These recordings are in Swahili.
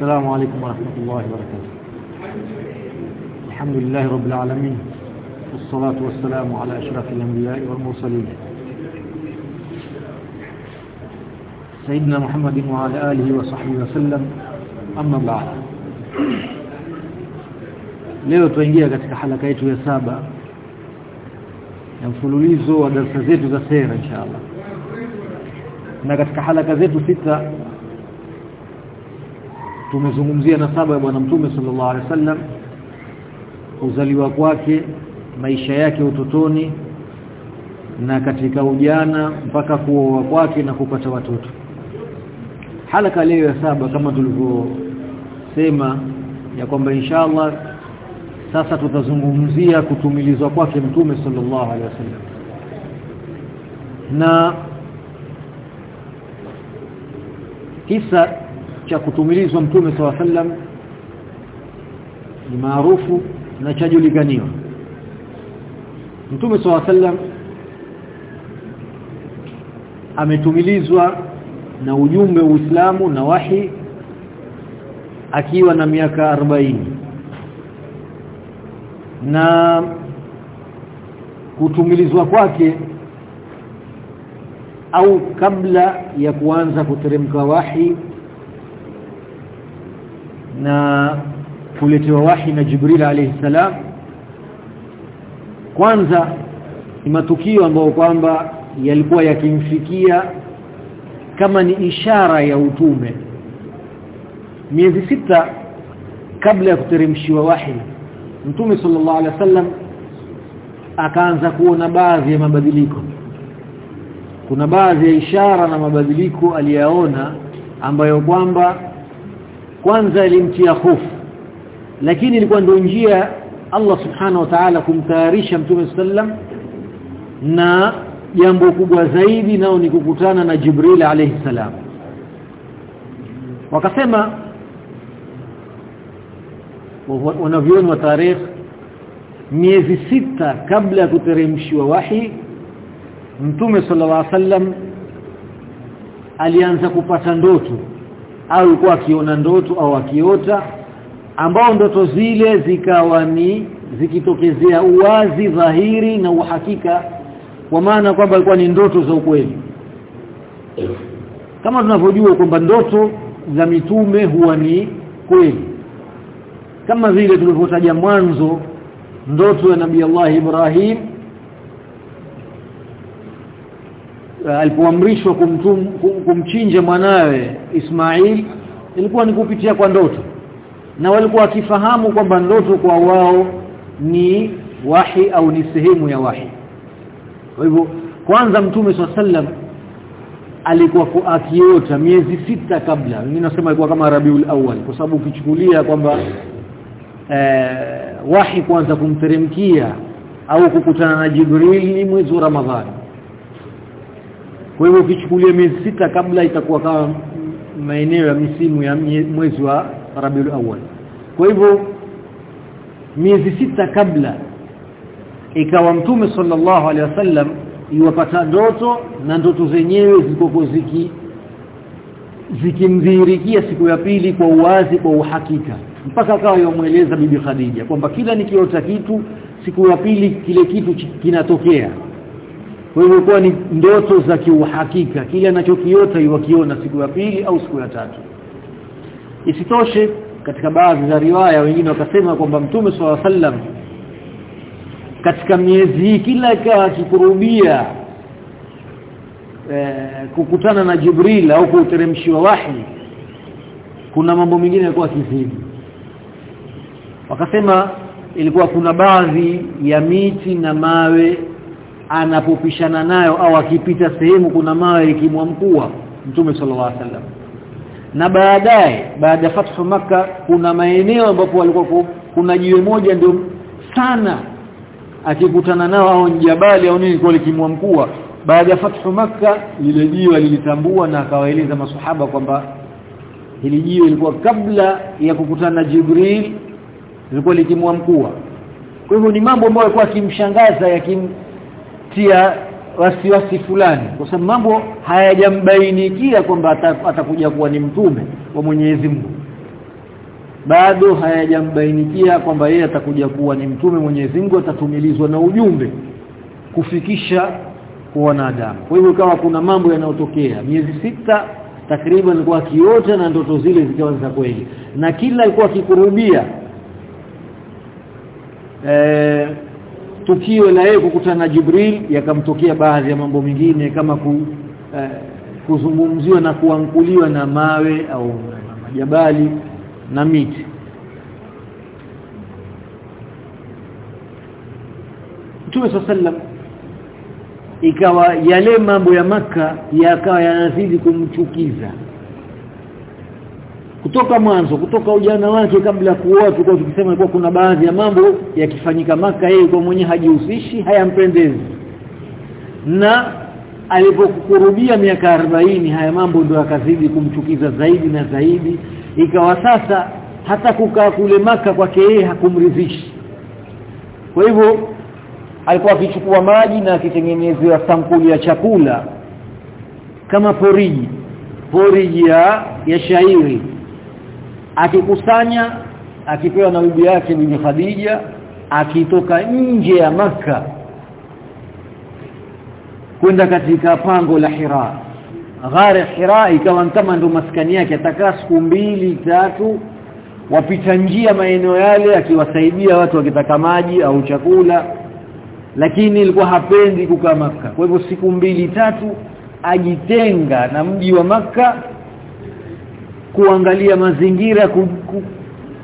السلام عليكم ورحمة الله وبركاته. الحمد لله رب العالمين والصلاة والسلام على أشرف الأنبياء والمرسلين. سيدنا محمد وعلى آله وصحبه وسلم. أما بعد leo tuingia katika halaka yetu ya saba. Ya mfululizo wa darasa zetu za sera inshallah na katika halaka zetu sita tumezungumzia nasaba ya bwana mtume sallallahu alaihi wasallam kuzaliwa kwake maisha yake utotoni na katika ujana mpaka kuoa kwake na kupata watoto. Halaka leo ya saba kama tulivyosema ya kwamba inshallah sasa tutazungumzia kutumilizwa kwake mtume sallallahu alaihi wasallam. Na kisa cha kutumilizwa mtume sallallahu sallam ni maarufu na chajulikaniwa mtume sallallahu sallam ametumilizwa na ujumbe wa Uislamu na wahi akiwa na miaka 40 na kutumilizwa kwake au kabla ya kuanza kuteremka wahi na kuletewa wahi na Jibril alayhi salam. Kwanza ni matukio ambayo kwamba yalikuwa yakimfikia kama ni ishara ya utume. Miezi sita kabla ya kuteremshiwa wahi Mtume sallallahu alaihi wasallam akaanza kuona baadhi ya mabadiliko. Kuna baadhi ya ishara na mabadiliko aliyaona ambayo kwamba kwanza ilimtia hofu. Lakini ilikuwa ndio njia Allah subhanahu wa ta'ala kumtayarisha Mtume sallam na jambo kubwa zaidi nao ni kukutana na Jibril alayhi salam. Wakasema wanavyoni wa tarehe miezi sita kabla ya kuteremshiwa wahi Mtume sallallahu alaihi wasallam alianza kupata ndoto au alikuwa akiona ndoto au akiota ambao ndoto zile zikawa ni zikitokezea uwazi dhahiri na uhakika kwa maana kwamba ilikuwa ni ndoto za ukweli. Kama tunavyojua kwamba ndoto za mitume huwa ni kweli. Kama vile tulivyotaja mwanzo ndoto ya nabii Allah Ibrahim alipoamrishwa kumtum kumchinja mwanawe Ismail ilikuwa ni kupitia kwa ndoto. Na walikuwa wakifahamu kwamba ndoto kwa wao ni wahi au ni sehemu ya wahi. Kwa hivyo kwanza mtume sallam alikuwa akiota miezi sita kabla. Mimi nasema alikuwa kama Rabiul Awwal kwa sababu ukichukulia kwamba eh, wahi kwanza kumteremkia au kukutana na Jibril ni mwezi wa Ramadhani kwa hivyo ukichukulia miezi sita kabla itakuwa kama maeneo ya misimu ya mwezi wa Rabiul Awwal. Kwa hivyo miezi sita kabla ikawa mtume sallallahu alaihi wasallam iwapata ndoto na ndoto zenyewe zilikuwa ziki zikimdhihirikia siku ya pili kwa uwazi kwa uhakika. Mpaka akawa yomweleza bibi Khadija kwamba kila nikiota kitu siku ya pili kile kitu kinatokea kwa hivyo kwa ni ndoto za kiuhakika kile anachokiota iwakiona siku ya pili au siku ya tatu. Isitoshe katika baadhi za riwaya wengine wakasema kwamba mtume swalla sallam katika miezi hii kila akikurubia e, kukutana na Jibril au kuteremshiwa wahi kuna mambo mengine yalikuwa kizidi wakasema ilikuwa kuna baadhi ya miti na mawe anapopishana nayo au akipita sehemu kuna mawe ikimwamkua mtume sallallahu alaihi wasallam. Na baadaye baada ya fathu maka kuna maeneo ambapo walikuwa kuna jiwe moja ndio sana akikutana nao au jabali au nini kwa likimwamkua baada ya fathu maka lile jiwe lilitambua na akawaeleza masahaba kwamba hili jiwe lilikuwa kabla ya kukutana na Jibril lilikuwa likimwamkua kwa hivyo ni mambo ambayo yalikuwa akimshangaza yakimtia wasiwasi fulani kwa sababu mambo hayajambainikia kwamba atakuja kuwa ni mtume wa Mwenyezi Mungu. Bado hayajambainikia kwamba yeye atakuja kuwa ni mtume Mwenyezi Mungu atatumilizwa na ujumbe kufikisha kwa wanadamu. Kwa hivyo kama kuna mambo yanayotokea. Miezi sita takriban alikuwa akiota na ndoto zile zikawa za kweli. Na kila alikuwa akikurubia e, tukio la yeye kukutana na Jibril yakamtokea baadhi ya mambo mengine kama ku, eh, kuzungumziwa na kuankuliwa na mawe au majabali na miti. Mtume sallam ikawa yale mambo ya maka yakawa yanazidi kumchukiza kutoka mwanzo kutoka ujana wake kabla kuoa tulikuwa tukisema kwa kuna baadhi ya mambo yakifanyika maka yeye kwa mwenye hajihusishi hayampendezi. Na alipokurubia miaka 40 haya mambo ndio akazidi kumchukiza zaidi na zaidi. Ikawa sasa hata kukaa kule maka kwake yeye hakumridhishi kwa hivyo alikuwa akichukua maji na akitengenezewa sampuli ya chakula kama poriji poriji ya, ya shairi akikusanya akipewa na bibi yake bibi Khadija akitoka nje ya maka kwenda katika pango la Hira. Ghari Hira ikawa kama ndo maskani yake. Atakaa siku mbili tatu wapita njia maeneo yale akiwasaidia watu wakitaka maji au chakula lakini ilikuwa hapendi kukaa maka kwa hivyo siku mbili tatu ajitenga na mji wa maka kuangalia mazingira ku, ku,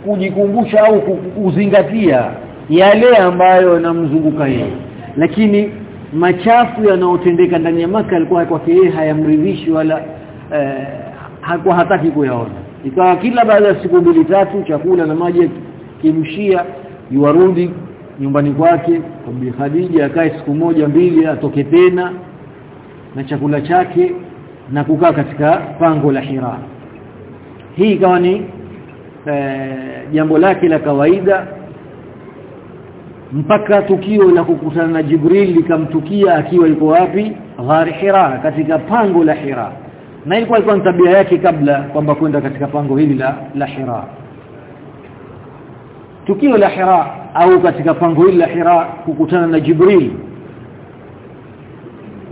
kujikumbusha au kuzingatia yale ambayo yanamzunguka yeye. Lakini machafu yanayotendeka ndani ya maka alikuwa kwake yeye hayamridhishi wala eh, hakuwa hataki kuyaona. Ikawa kila baada ya siku mbili tatu chakula na maji kimshia yuarudi nyumbani kwake kwa Bi Khadija akae siku moja mbili atoke tena na chakula chake na kukaa katika pango la Hira hii ikawa ni e, jambo lake la kawaida. Mpaka tukio la kukutana na Jibril likamtukia akiwa yuko wapi? Ghari Hira katika pango la Hira. Na ilikuwa ilikuwa tabia yake kabla kwamba kwenda katika pango hili la la Hira. Tukio la Hira au katika pango hili la Hira kukutana na Jibril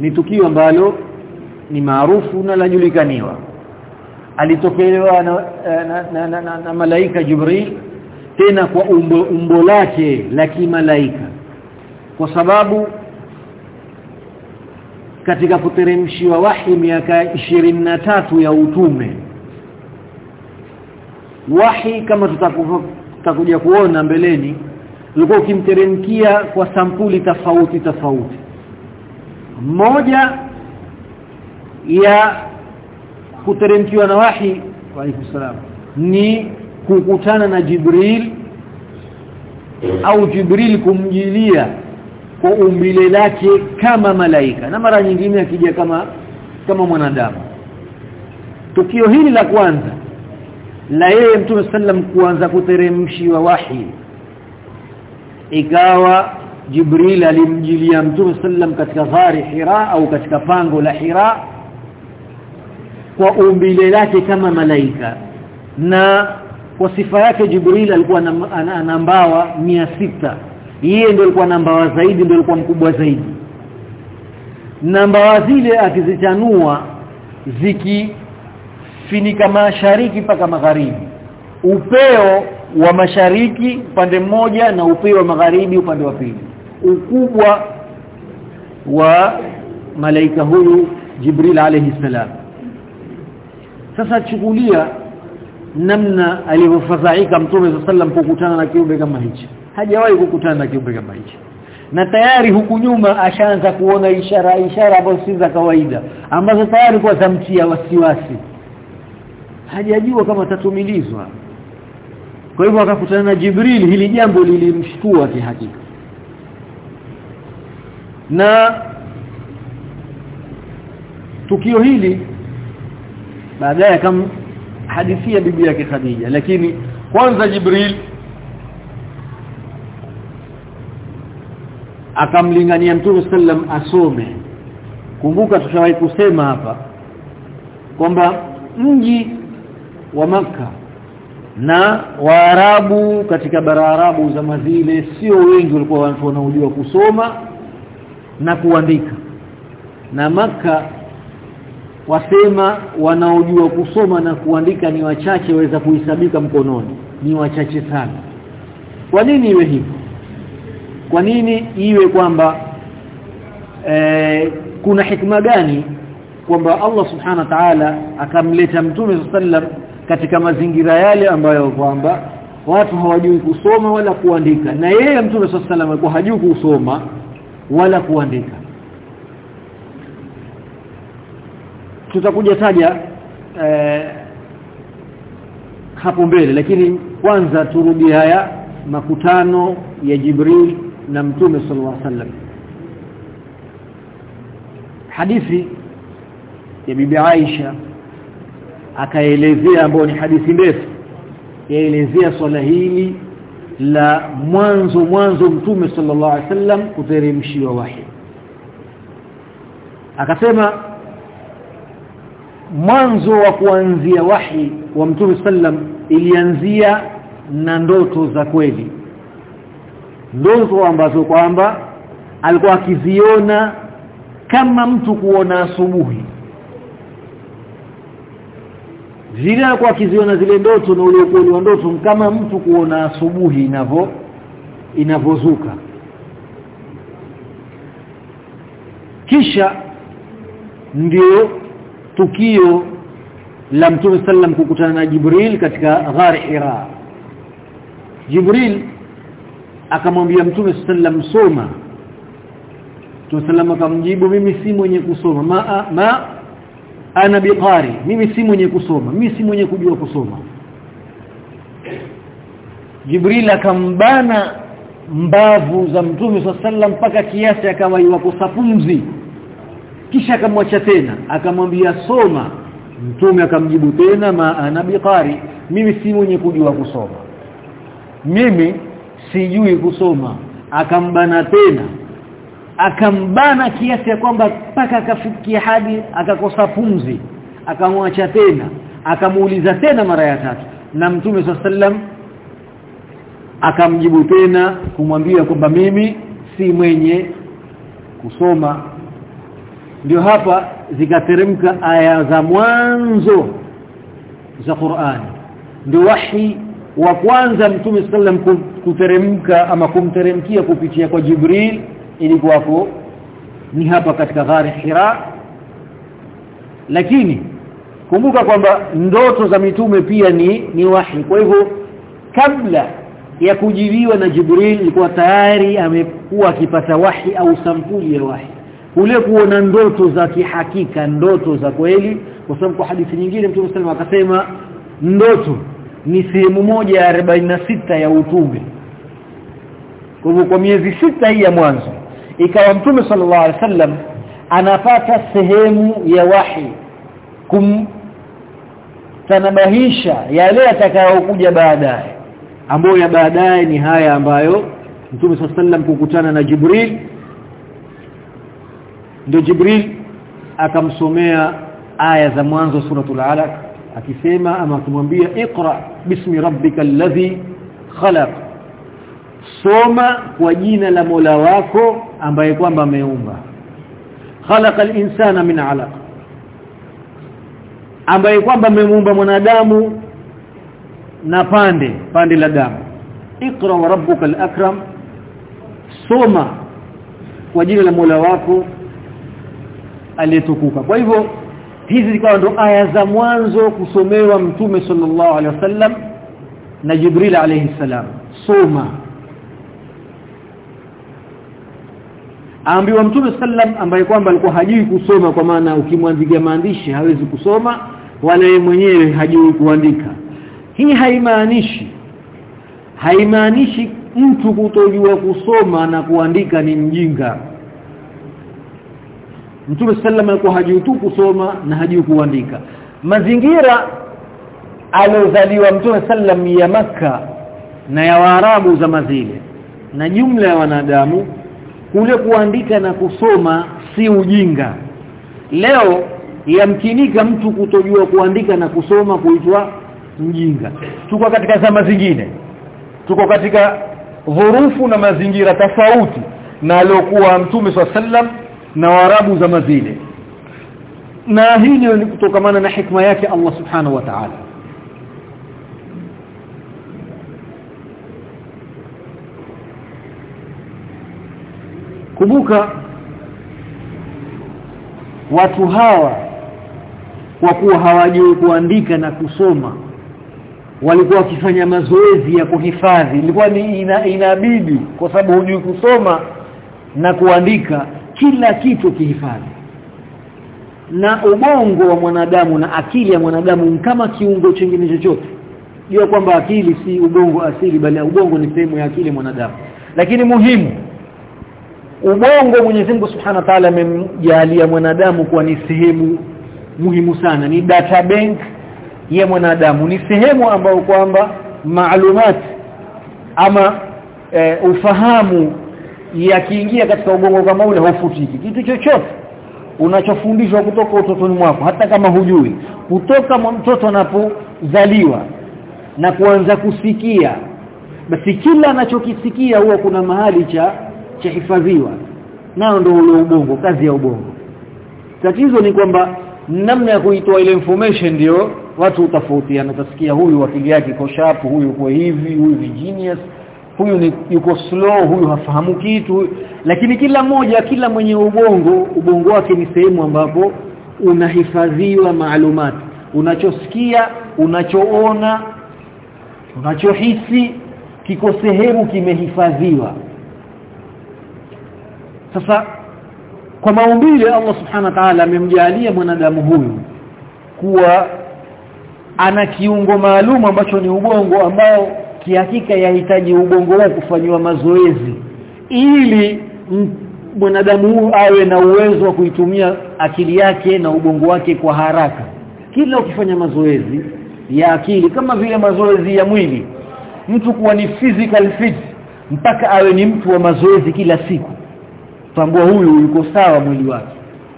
ni tukio ambalo ni maarufu na lajulikaniwa alitokelewa na, na, na, na, na, na malaika Jibril tena kwa umbo, umbo lake la kimalaika. Kwa sababu katika kuteremshiwa wahi miaka tatu ya utume wahi kama tutakuja kuona mbeleni ulikuwa ukimteremkia kwa sampuli tofauti tofauti. Moja ya kuteremkiwa na wahi wa salam. ni kukutana na Jibril au Jibril kumjilia kwa umbile lake kama malaika. Na mara nyingine akija kama kama mwanadamu. Tukio hili la kwanza la yeye Mtume sallam kuanza kuteremshiwa wahi. Ikawa Jibril alimjilia Mtume sallam katika ghari Hira au katika pango la Hira kwa umbile lake kama malaika. Na kwa sifa yake Jibril alikuwa ana mbawa sita. Yeye ndio alikuwa na mbawa zaidi ndio alikuwa mkubwa zaidi. Na mbawa zile akizichanua zikifinika mashariki mpaka magharibi. Upeo wa mashariki upande mmoja na upeo wa magharibi upande wa pili. Ukubwa wa malaika huyu Jibril alayhi salam sasa chukulia namna alivyofadhaika Mtume sallam kukutana na kiumbe kama hichi. Hajawahi kukutana na kiumbe kama hichi. Na tayari huku nyuma ashaanza kuona ishara ishara ambazo si za kawaida ambazo tayari kwa zamtia wasiwasi. Hajajua kama tatumilizwa kwa hivyo akakutana na Jibril hili jambo lilimshtua kihakika. Na tukio hili baadaye kama hadithia bibi yake Khadija. Lakini kwanza Jibril akamlingania Mtume sallam asome. Kumbuka tushawahi kusema hapa kwamba mji wa maka na waarabu katika bara arabu zama zile sio wengi walikuwa watu wanaojua kusoma na kuandika. Na maka wasema wanaojua kusoma na kuandika ni wachache waweza kuhesabika mkononi. Ni wachache sana. Kwa nini iwe hivyo? Kwa nini iwe kwamba e, kuna hikma gani kwamba Allah subhana wa ta'ala akamleta mtume sallallahu katika mazingira yale ambayo kwamba watu hawajui kusoma wala kuandika? Na yeye mtume sallam alikuwa hajui kusoma wala kuandika tutakuja taja eh, hapo mbele lakini kwanza turudi haya makutano ya Jibril na Mtume sallallahu alaihi wasallam. Hadithi ya bibi Aisha akaelezea ambayo ni hadithi ndefu yaelezea swala hili la mwanzo mwanzo Mtume sallallahu alaihi wasallam kuteremshiwa wahi. Akasema mwanzo wa kuanzia wahi wa Mtume sallam ilianzia na ndoto za kweli. Ndoto ambazo kwamba alikuwa akiziona kama mtu kuona asubuhi. Zile alikuwa akiziona zile ndoto na ule ukweli wa ndoto kama mtu kuona asubuhi inavyo inavozuka kisha ndio tukio la Mtume sallam kukutana na Jibril katika ghar Hira Jibril akamwambia Mtume sallam soma. Mtume sallam akamjibu mimi si mwenye kusoma. Ma, ma ana biqari. Mimi si mwenye kusoma. Mimi si mwenye kujua kusoma. Jibril akambana mbavu za Mtume sallam mpaka kiasi akawa yuko pumzi kisha akamwacha tena akamwambia soma. Mtume akamjibu tena ma ana biqari mimi si mwenye kujua kusoma. Mimi sijui kusoma. Akambana tena akambana kiasi ya kwamba paka akafikia hadi akakosa pumzi. Akamwacha tena akamuuliza tena mara ya tatu. Na mtume sallam akamjibu tena kumwambia kwamba mimi si mwenye kusoma ndio hapa zikateremka aya za mwanzo za Qur'ani ndio wahi wa kwanza mtume sallam kuteremka ama kumteremkia kupitia kwa Jibril ilikuwako ni hapa katika ghari Hira. Lakini kumbuka kwamba ndoto za mitume pia ni ni wahi. Kwa hivyo kabla ya kujiliwa na Jibril ilikuwa tayari amekuwa akipata wahi au sampuli ya wahi kule kuona ndoto za kihakika ndoto za kweli kwa sababu kwa hadithi nyingine Mtume Muhammad akasema ndoto ni sehemu moja ya 46 ya utume. Kwa hivyo kwa miezi sita hii ya mwanzo ikawa Mtume sallallahu alaihi wasallam anapata sehemu ya wahi kum tanabahisha yale atakayokuja baadaye ambayo ya baadaye ni haya ambayo Mtume sallallahu alaihi wasallam kukutana na Jibril ndio Jibril akamsomea aya za mwanzo suratul alaq akisema ama kumwambia iqra bismi rabbikal ladhi khalaq. Soma kwa jina la Mola wako ambaye kwamba ameumba. Khalaqal insana min alaq. Ambaye kwamba amemuumba mwanadamu na pande pande la damu. Iqra wa rabbukal akram. Soma kwa jina la Mola wako aliyetukuka. Kwa hivyo hizi zikawa ndo aya za mwanzo kusomewa mtume sallallahu alaihi wasallam na Jibril alaihi salam. Soma. Aambiwa mtume sallam ambaye kwamba alikuwa hajui kusoma kwa maana ukimwandikia maandishi hawezi kusoma wala yeye mwenyewe hajui kuandika. Hii haimaanishi haimaanishi mtu kutojua kusoma na kuandika ni mjinga Mtume sallam alikuwa hajui tu kusoma na hajui kuandika. Mazingira aliozaliwa Mtume sallam ya maka na ya Waarabu za mazile na jumla ya wanadamu kule kuandika na kusoma si ujinga. Leo yamkinika mtu kutojua kuandika na kusoma kuitwa mjinga. Tuko katika zama zingine. Tuko katika dhurufu na mazingira tofauti na aliyokuwa mtume sallam na warabu zama zile na hili ni kutokamana na hikma yake Allah subhanahu wa ta'ala. Kumbuka watu hawa kwa kuwa hawajui kuandika na kusoma walikuwa wakifanya mazoezi ya kuhifadhi. Ilikuwa ni ina, inabidi kwa sababu hujui kusoma na kuandika kila kitu kihifadhi. Na ubongo wa mwanadamu na akili ya mwanadamu kama kiungo chingine chochote. Jua kwamba akili si ubongo asili bali ubongo ni sehemu ya akili ya mwanadamu. Lakini muhimu ubongo Mwenyezi Mungu Subhanahu wa Ta'ala amemjalia mwanadamu kuwa ni sehemu muhimu sana. Ni data bank ya mwanadamu. Ni sehemu ambayo kwamba maalumati ama e, ufahamu yakiingia katika ubongo kama ule haufutiki. Kitu chochote unachofundishwa kutoka utotoni mwako hata kama hujui kutoka mtoto anapozaliwa na kuanza kusikia basi kila anachokisikia huwa kuna mahali cha cha hifadhiwa. Nao ndio ule ubongo kazi ya ubongo. Tatizo ni kwamba namna ya kuitoa ile information ndio watu utofautiana utasikia huyu akili yake iko sharp huyu kwa hivi huyu ni genius huyu ni yuko slow huyu hafahamu kitu lakini kila mmoja kila mwenye ubongo ubongo wake ni sehemu ambapo unahifadhiwa maalumati unachosikia unachoona unachohisi kiko sehemu kimehifadhiwa. Sasa kwa maumbile Allah subhanahu wa ta'ala amemjalia mwanadamu huyu kuwa ana kiungo maalum ambacho ni ubongo ambao kihakika yahitaji ubongo wao kufanywa mazoezi ili mwanadamu huyu awe na uwezo wa kuitumia akili yake na ubongo wake kwa haraka. Kila ukifanya mazoezi ya akili kama vile mazoezi ya mwili mtu kuwa ni physical fit mpaka awe ni mtu wa mazoezi kila siku tambua huyu yuko sawa mwili wake.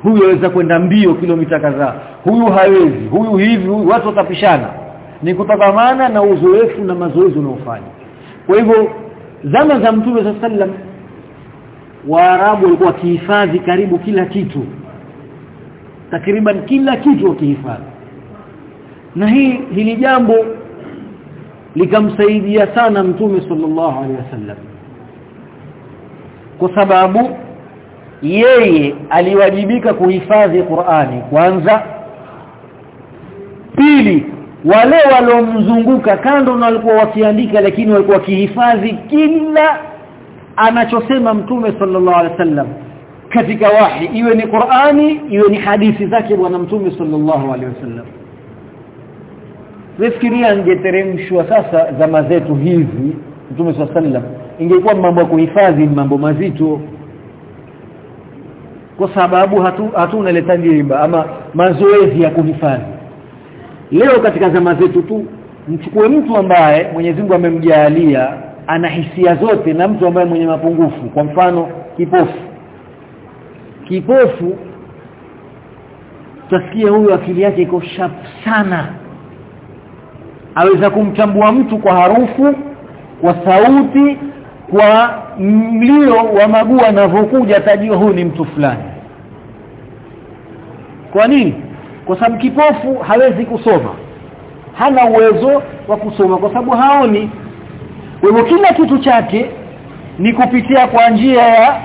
Huyu aweza kwenda mbio kilomita kadhaa. Huyu hawezi. Huyu hivi watu watapishana ni kutokamana na uzoefu na mazoezi unaofanya. Kwa hivyo zama za mtume sallam waarabu walikuwa wakihifadhi karibu kila kitu. Takriban kila kitu wakihifadhi. Na hii hili jambo likamsaidia sana mtume sallallahu alaihi wasallam. Kwa sababu yeye aliwajibika kuhifadhi Qur'ani kwanza. Pili wale walomzunguka kando na walikuwa wakiandika lakini walikuwa wakihifadhi kila anachosema mtume sallallahu alaihi wasallam katika wahi. Iwe ni Qur'ani iwe ni hadithi zake bwana mtume sallallahu alaihi wasallam. Fikiria angeteremshwa sasa zama zetu hizi mtume sallallahu alaihi wasallam ingekuwa mambo ya kuhifadhi mambo mazito. Kwa sababu hatu hatuna tajriba ama mazoezi ya kuhifadhi leo katika zama zetu tu mchukue mtu ambaye Mwenyezi Mungu amemjalia ana hisia zote na mtu ambaye mwenye mapungufu. Kwa mfano kipofu. Kipofu tasikia huyu akili yake iko sharp sana. Aweza kumtambua mtu kwa harufu kwa sauti kwa mlio wa maguu anavyokuja atajua huyu ni mtu fulani. Kwa nini kwa sababu kipofu hawezi kusoma. Hana uwezo wa kusoma kwa sababu haoni. Wewe kila kitu chake ni kupitia kwa njia ya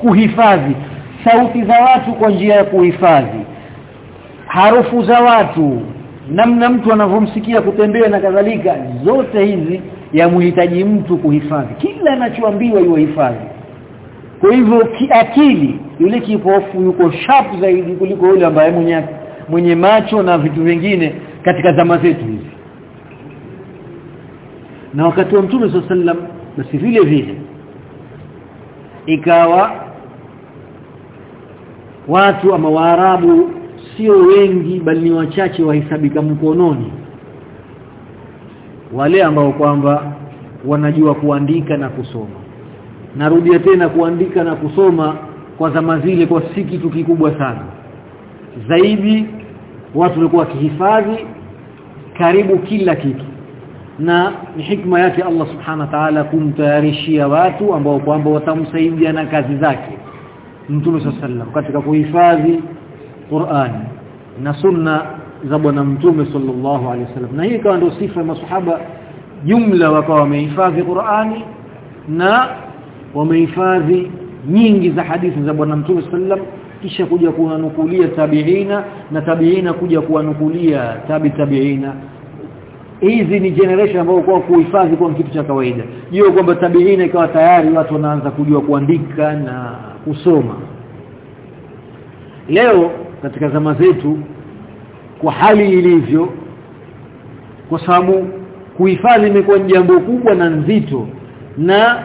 kuhifadhi. Sauti za watu kwa njia ya kuhifadhi. Harufu za watu. Namna mtu anavyomsikia kutembea na kadhalika. Zote hizi yamhitaji mtu kuhifadhi. Kila anachoambiwa iwe hifadhi. Kwa hivyo kiakili yule kipofu yuko sharp zaidi kuliko yule ambaye mwenye mwenye macho na vitu vingine katika zama zetu hizi. Na wakati wa mtume sallam basi vile vile ikawa watu ama waarabu sio wengi bali ni wachache wahesabika mkononi. Wale ambao kwamba wanajua kuandika na kusoma. Narudia tena kuandika na kusoma kwa zama zile kwa si kitu kikubwa sana zaidi watu walikuwa wakihifadhi karibu kila kitu. Na ni hikma yake Allah subhanahu wa ta'ala kumtayarishia watu ambao kwamba watamsaidia na kazi zake. Mtume sallam katika kuhifadhi Qur'ani na sunna za bwana Mtume sallallahu alaihi wasallam na hii ikawa ndio sifa ya masahaba jumla wakawa wamehifadhi Qur'ani na wamehifadhi nyingi za hadithi za bwana Mtume sallam kisha kuja kuwanukulia tabiina na tabiina kuja kuwanukulia tabi tabiina. Hizi ni generation ambayo kwa kuhifadhi kwa kitu cha kawaida. Hiyo kwamba tabiina ikawa tayari watu wanaanza kujua kuandika na kusoma. Leo katika zama zetu kwa hali ilivyo kwa sababu kuhifadhi imekuwa jambo kubwa na nzito na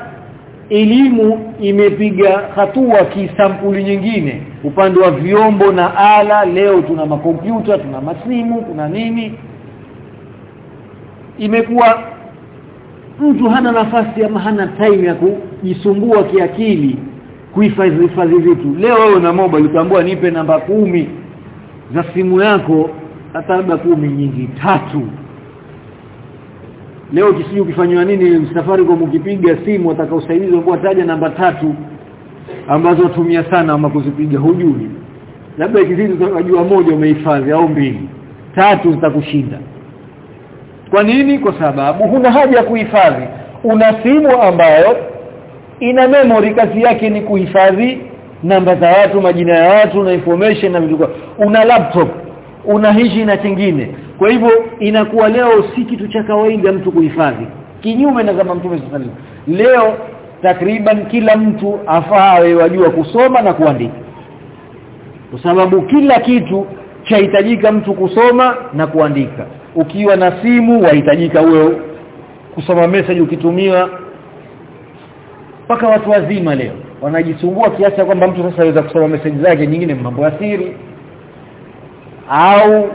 elimu imepiga hatua kisampuli nyingine. Upande wa vyombo na ala leo tuna makompyuta tuna masimu kuna nini. Imekuwa mtu hana nafasi ama hana time ya kujisumbua kiakili kuhifadhi hifadhi vitu. Leo wewe na mobile utambua nipe namba kumi za simu yako hata labda kumi nyingi tatu leo kisiju ukifanywa nini msafari kwa ukipiga simu atakaosaidizi kwa taja namba tatu ambazo tumia sana ama kuzipiga hujui. Labda ikizidi utajua moja umehifadhi au mbili. Tatu zitakushinda. Kwa nini? Kwa sababu huna haja ya kuhifadhi. Una simu ambayo ina memory kazi yake ni kuhifadhi namba za watu majina ya watu na information na vitu una laptop una hichi na kingine kwa hivyo inakuwa leo si kitu cha kawaida mtu kuhifadhi. Kinyume na zama mtume sallallahu leo takriban kila mtu afaa wajua kusoma na kuandika. Kwa sababu kila kitu chahitajika mtu kusoma na kuandika. Ukiwa na simu wahitajika uwe kusoma message ukitumiwa. Mpaka watu wazima leo wanajisumbua kiasi kwamba mtu sasa aweza kusoma message zake nyingine mambo ya siri. Au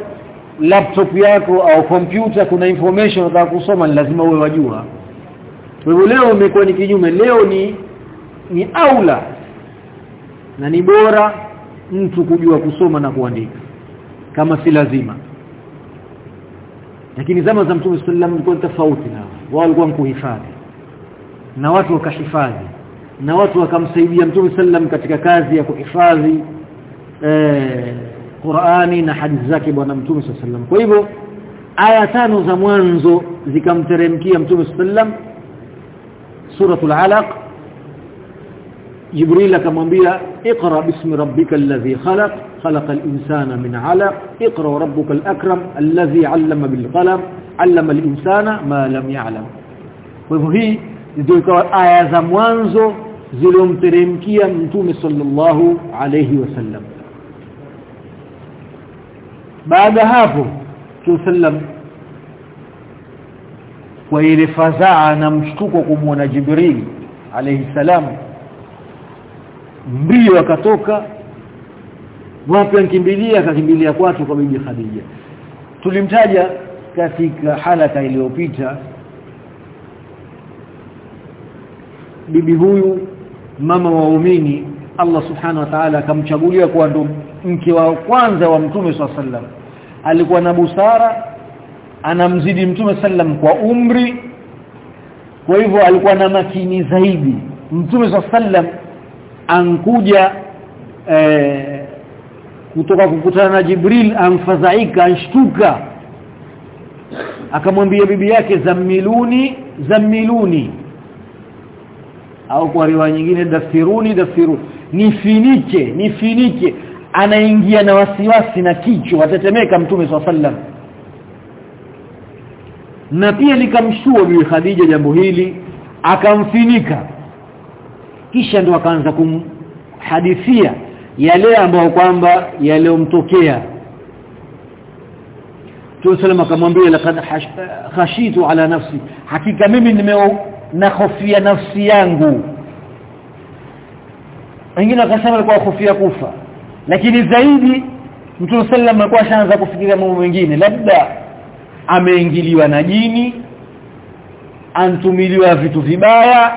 laptop yako au kompyuta kuna information unataka kusoma ni lazima uwe wajua kwa hivyo leo umekuwa ni kinyume leo ni ni aula. Na ni bora mtu kujua kusoma na kuandika kama si lazima. Lakini zama za Mtume sallam wasallam tofauti na wao. Walikuwa kuhifadhi na watu wakahifadhi. Na watu wakamsaidia Mtume sallam katika kazi ya kuhifadhi eh Qur'ani na hadithi zake bwana Mtume sallam kwa hivyo aya tano za mwanzo zikamteremkia Mtume sallam suratul alaq Jibril akamwambia iqra bismi rabbikal ladhi khalaq khalaqal insana min 'alaq iqra rabbukal akram alladhi 'allama bil qalam 'allama al insana ma lam ya'lam kwa hivyo hii ndio ikawa aya za mwanzo zilomteremkia mtume sallallahu alayhi wasallam baada hapo tusallam kwa ile fadhaa na mshtuko kumwona Jibril alayhi salam mbio akatoka wapi ankimbilia akakimbilia kwatu kwa bibi Khadija. Tulimtaja katika halaka iliyopita bibi huyu mama wa waumini Allah subhanahu wa ta'ala akamchagulia kuwa ndo mke wa kwanza wa mtume sallam alikuwa na busara anamzidi mtume sallam kwa umri. Kwa hivyo alikuwa na makini zaidi. Mtume sallam ankuja eh, kutoka kukutana na Jibril amfadhaika anshtuka. Akamwambia bibi yake zamiluni zamiluni au kwa riwaya nyingine dafiruni dafiru. Nifinike nifinike anaingia na wasiwasi na kichwa atetemeka mtume swalla sallam na pia likamshua bibi Khadija jambo hili akamfinika. Kisha ndo akaanza kumhadithia yale ambayo kwamba yaliyomtokea. Tusallam akamwambia laqad khashitu ala nafsi. Hakika mimi nimeo na hofia nafsi yangu. Wengine wakasema alikuwa hofia kufa lakini zaidi Mtume sallam alikuwa ashaanza kufikiria mambo mengine. Labda ameingiliwa na jini antumiliwa vitu vibaya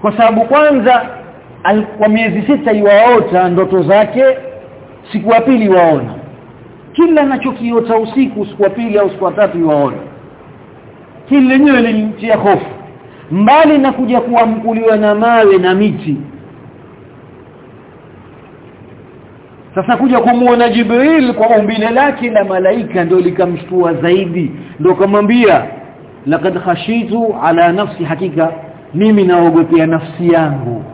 kwa sababu kwanza kwa miezi sita iwaota ndoto zake siku ya pili waona kila anachokiota usiku siku ya pili au siku ya tatu iwaona kile lenyewe lilimtia hofu. Mbali na kuja kuamkuliwa na mawe na miti sasa kuja kumuona Jibril kwa umbile lake la malaika ndio likamshtua zaidi ndio kamwambia laqad khashitu ala nafsi hakika mimi naogopea nafsi yangu.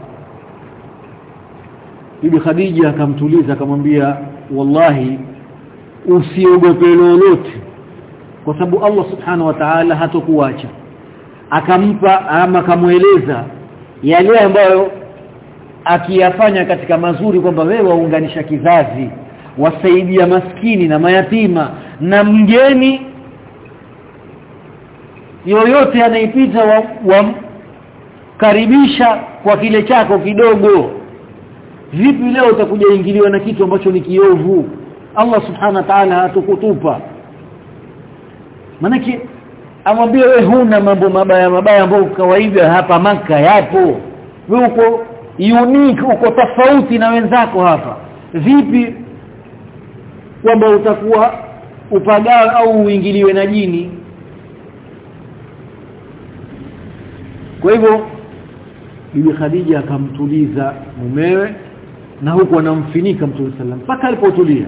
Bibi Khadija akamtuliza akamwambia wallahi usiogope lolote kwa sababu Allah subhanahu wa ta'ala hatokuacha. Akampa ama akamweleza yale ambayo akiyafanya katika mazuri kwamba wewe waunganisha kizazi wasaidia maskini na mayatima na mgeni. Yoyote anaipita wa, wa karibisha kwa kile chako kidogo. Vipi leo utakuja ingiliwa na kitu ambacho ni kiovu? Allah subhana wa ta'ala hatukutupa. Manake amwambie wewe huna mambo mabaya mabaya ambayo kawaida hapa maka yapo. Wewe uko unique uko tofauti na wenzako hapa. Vipi kwamba utakuwa upagawe au uingiliwe na jini? Kwa hivyo bibi Khadija akamtuliza mumewe na huku anamfinika Mtume sallam mpaka alipotulia.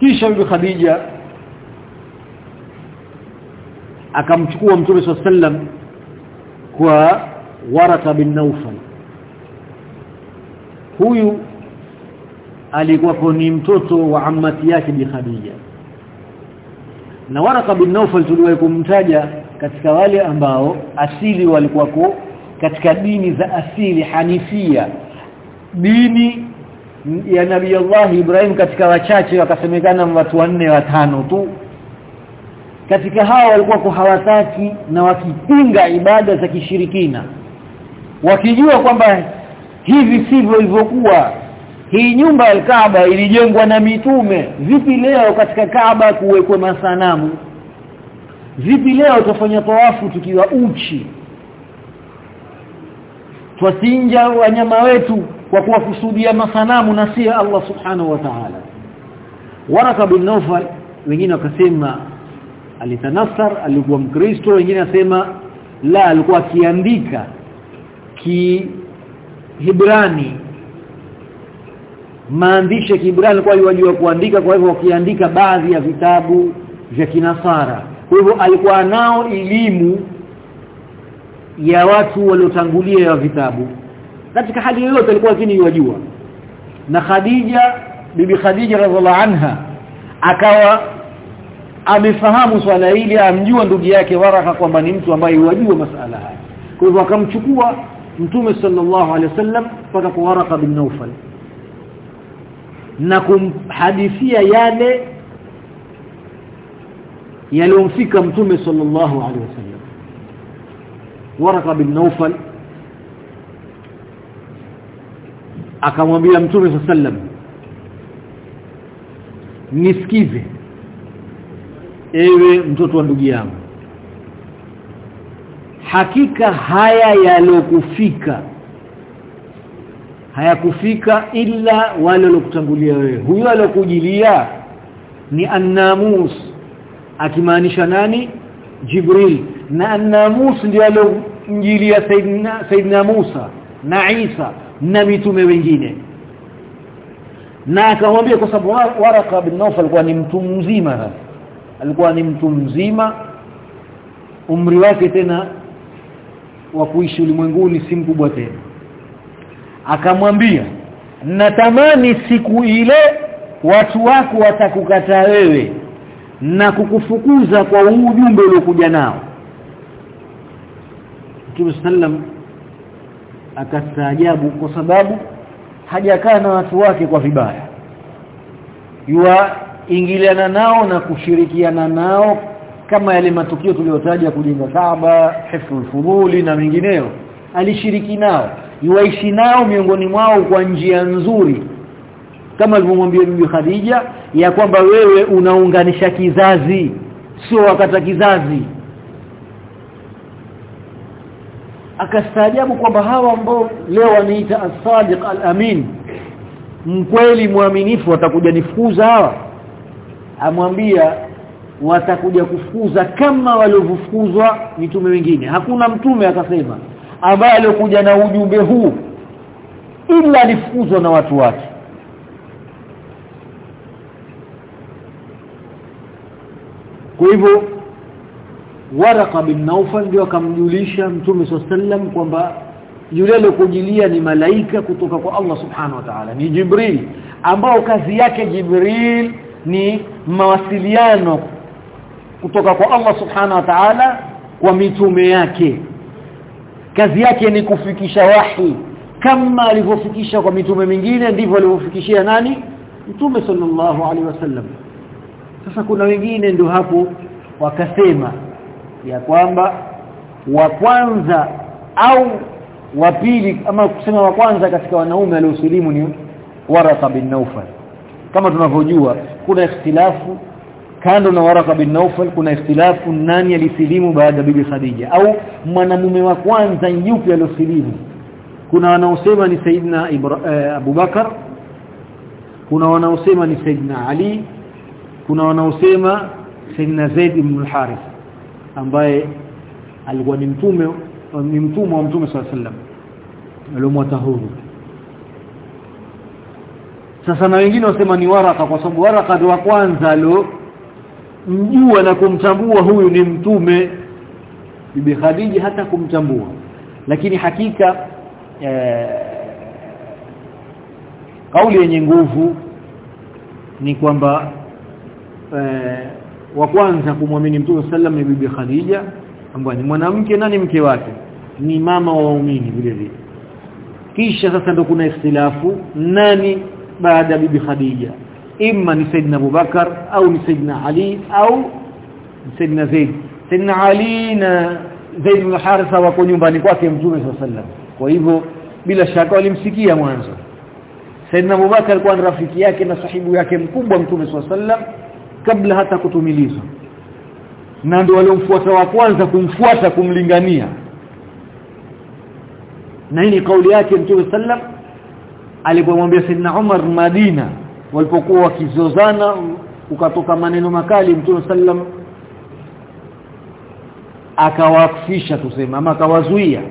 Kisha bibi Khadija akamchukua Mtume sallam kwa Waraka bin Naufal huyu alikuwa ni mtoto wa ammati yake bi Khadija. Na Waraka bin Nawfal tuliwahi kumtaja katika wale ambao asili walikuwako katika dini za asili hanifia. Dini ya nabi Allah Ibrahim katika wachache wakasemekana watu wanne watano tu. Katika hao walikuwa hawataki na wakipinga ibada za kishirikina. Wakijua kwamba hivi sivyo ilivyokuwa. Hii nyumba ya Kaaba ilijengwa na mitume. Vipi leo katika Kaaba kuwekwe masanamu? Vipi leo tufanya tawafu tukiwa uchi? Twasinja wanyama wetu kwa kuwakusudia masanamu na si Allah subhanahu wa ta'ala. Waraka bin Nawfal wengine wakasema alitanassar alikuwa mkristo wengine asema la alikuwa akiandika ki Hibrani maandishi ya Kiibrani kwa wajua kuandika kwa hivyo wakiandika baadhi ya vitabu vya kinasara. Kwa hivyo alikuwa nao elimu ya watu waliotangulia ya vitabu. Katika hali yoyote alikuwa lakini yajua na Khadija bibi Khadija radhiallahu anha akawa amefahamu swala hili amjua ndugu yake Waraka kwamba ni mtu ambaye yajua masala haya. Kwa hivyo akamchukua Mtume sallallahu alaihi wasallam mpaka kwa Waraka bin Nawfal. Na kumhadithia yale yaliyomfika Mtume sallallahu alaihi wasallam. Waraka bin Nawfal akamwambia Mtume sallam nisikize ewe mtoto wa ndugu yangu hakika haya yalokufika hayakufika ila wale waliokutangulia wewe. Huyo alokujilia ni annamus. Akimaanisha nani? Jibril. Na annamus ndio alomjilia Saidina Saidina Musa na Isa na mitume wengine. Na akamwambia kwa sababu Waraka bin Nawfal alikuwa ni mtu mzima. Alikuwa ni mtu mzima umri wake tena wa kuishi ulimwenguni si mkubwa tena. Akamwambia natamani siku ile watu wako watakukataa wewe na kukufukuza kwa huu ujumbe uliokuja nao. Mtume sallam akastaajabu kwa sababu hajakaa na watu wake kwa vibaya. Yua ingiliana nao na kushirikiana nao kama yale matukio tuliyotaja kujenga Kaaba, hifdhul fuduli na mengineyo alishiriki nao yuaishi nao miongoni mwao kwa njia nzuri. Kama alivyomwambia bibi Khadija ya kwamba wewe unaunganisha kizazi sio wakata kizazi. Akastaajabu kwamba hawa ambao leo wanaita as-sadiq al-amin mkweli mwaminifu watakuja nifukuza hawa. Amwambia watakuja kufukuza kama walivyofukuzwa mitume wengine. Hakuna mtume akasema ambaye alikuja na ujumbe huu ila alifukuzwa na watu wake. Kwa hivyo Waraka bin Naufal ndio akamjulisha Mtume sallam kwamba yule aliyokujilia ni malaika kutoka kwa Allah subhanahu wa ta'ala ni Jibril ambao kazi yake Jibril ni mawasiliano kutoka kwa Allah subhanahu wa ta'ala kwa mitume yake. Kazi yake ni kufikisha wahi. Kama alivyofikisha kwa mitume mingine ndivyo alivyofikishia nani? Mtume sallallahu alaihi wasallam. Sasa kuna wengine ndio hapo wakasema ya kwamba wa kwanza au wa pili ama kusema wa kwanza katika wanaume waliosilimu ni waratha bin Naufal kama tunavyojua kuna ikhtilafu kando na Waraka bin Naufal kuna ikhtilafu nani alisilimu baada bibi Khadija? Au mwanamume wa kwanza yupi aliosilimu kuna wanaosema ni Saidina eh, Abu Bakar kuna wanaosema ni Saidina Ali kuna wanaosema Saidina Zaid ibn al-Harith ambaye alikuwa ni mtume ni mtume wa mtume swalla sallam aliyomwata huru sasa na wengine wasema ni waraka kwa sababu waraka ndio wa kwanza alio mjua na kumtambua huyu ni mtume. Bibi Khadija hata kumtambua. Lakini hakika ee, kauli yenye nguvu ni kwamba ee, wa kwanza kumwamini mtume sallam ni bibi Khadija ambaye ni mwanamke na ni mke wake. Ni mama wa waumini vile vile. Kisha sasa ndo kuna ikhtilafu nani baada ya bibi Khadija imma ni Saidina Abubakar au ni Saidina Ali au Saidina Zaid Saidina Ali na Zaid bin Haritha wako nyumbani kwake Mtume sallam kwa hivyo bila shaka walimsikia mwanzo Saidina Abubakar alikuwa ni rafiki yake na sahibu yake mkubwa Mtume sallam kabla hata kutumilizwa na ndio waliomfuata wa kwanza kumfuata kumlingania na hii ni kauli yake Mtume sallam alipomwambia Saidina Umar Madina walipokuwa wakizozana ukatoka maneno makali Mtume sallam akawafisha tuseme ama akawazuia.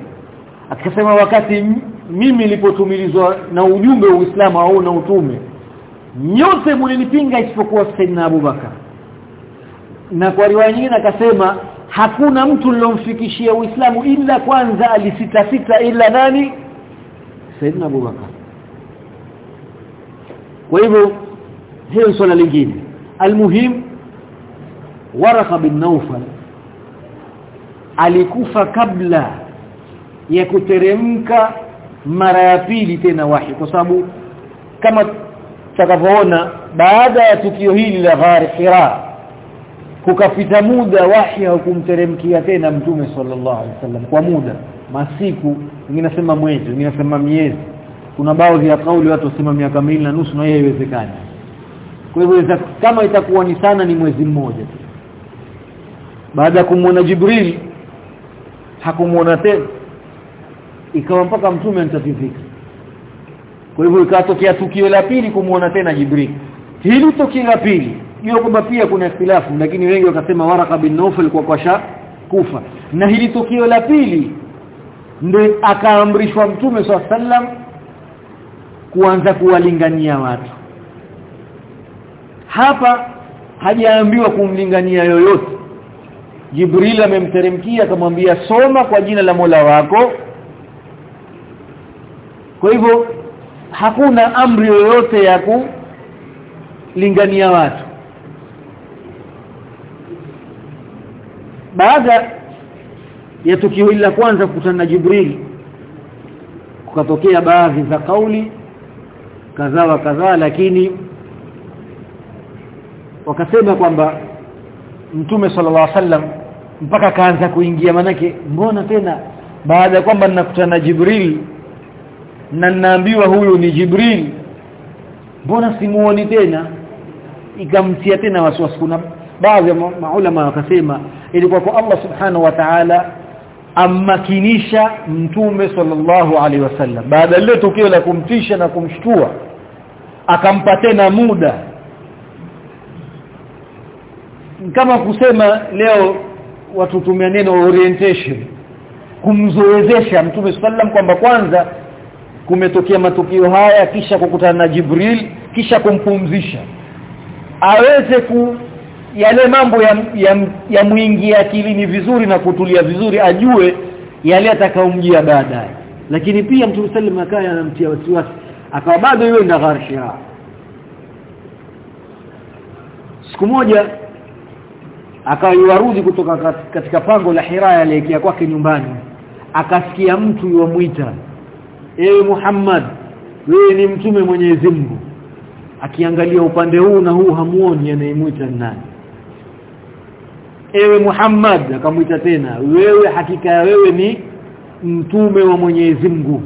Akasema wakati mimi nilipotumilizwa na ujumbe wa Uislamu au na utume nyote mlinipinga isipokuwa Saidina Abubakar na kwa riwaya nyingine akasema hakuna mtu nilomfikishia Uislamu ila kwanza alisita sita ila nani? Saidina Abubakar kwa hivyo hiyo ni swala lingine. Almuhim Waraka bin Naufal alikufa kabla ya kuteremka mara ya pili tena wahi kwa sababu kama tutakavyoona baada ya tukio hili la ghar Hira kukapita muda wahi haukumteremkia tena mtume sallallahu alaihi wasallam kwa muda. Masiku wengine nasema mwezi wengine nasema miezi kuna baadhi ya kauli watu wasema miaka miwili na nusu na hiyo haiwezekani. Kwa hivyo kama itakuwa ni sana ni mwezi mmoja tu. Baada ya kumwona Jibril hakumwona tena ikawa mpaka mtume anatatizika kwa hivyo ikatokea tukio la pili kumwona tena Jibril. Hili tukio la pili hiyo kwamba pia kuna ikhtilafu lakini wengi wakasema Waraka bin Nawfal kwa kwasha kufa. Na hili tukio la pili ndio akaamrishwa mtume sallam kuanza kuwalingania watu. Hapa hajaambiwa kumlingania yoyote. Jibril amemteremkia akamwambia soma kwa jina la Mola wako. Kwa hivyo hakuna amri yoyote ya kulingania watu. Baada ya tukio hili la kwanza kukutana na Jibril kukatokea baadhi za kauli kadhaa wa kadhaa lakini wakasema kwamba Mtume sallallahu alaihi wasallam mpaka kaanza kuingia manake mbona tena baada ya kwamba ninakutana na Jibril na ninaambiwa huyu ni Jibril mbona simuoni tena? Ikamtia tena wasiwasi. Kuna baadhi ya maulama wakasema ilikuwa kwa Allah subhanahu wa ta'ala ammakinisha mtume sallallahu alaihi wasallam. Baada ile tukio la kumtisha na kumshtua akampa tena muda. Kama kusema leo watu tumia neno orientation kumzoezesha mtume sallam kwamba kwanza kumetokea matukio haya kisha kukutana na Jibril kisha kumpumzisha. Aweze yale mambo ya, ya, ya akilini vizuri na kutulia vizuri ajue yale atakaomjia baadaye. Lakini pia mtume sallam akaya anamtia wasiwasi akawa bado yeye na gharshira siku moja akawa kutoka katika pango la Hira aliyekia kwake nyumbani akasikia mtu yomuita ewe Muhammad wewe ni mtume Mwenyezi Mungu. Akiangalia upande huu na huu hamuoni anayemwita nani ewe Muhammad akamwita tena wewe hakika ya wewe ni mtume wa Mwenyezi Mungu.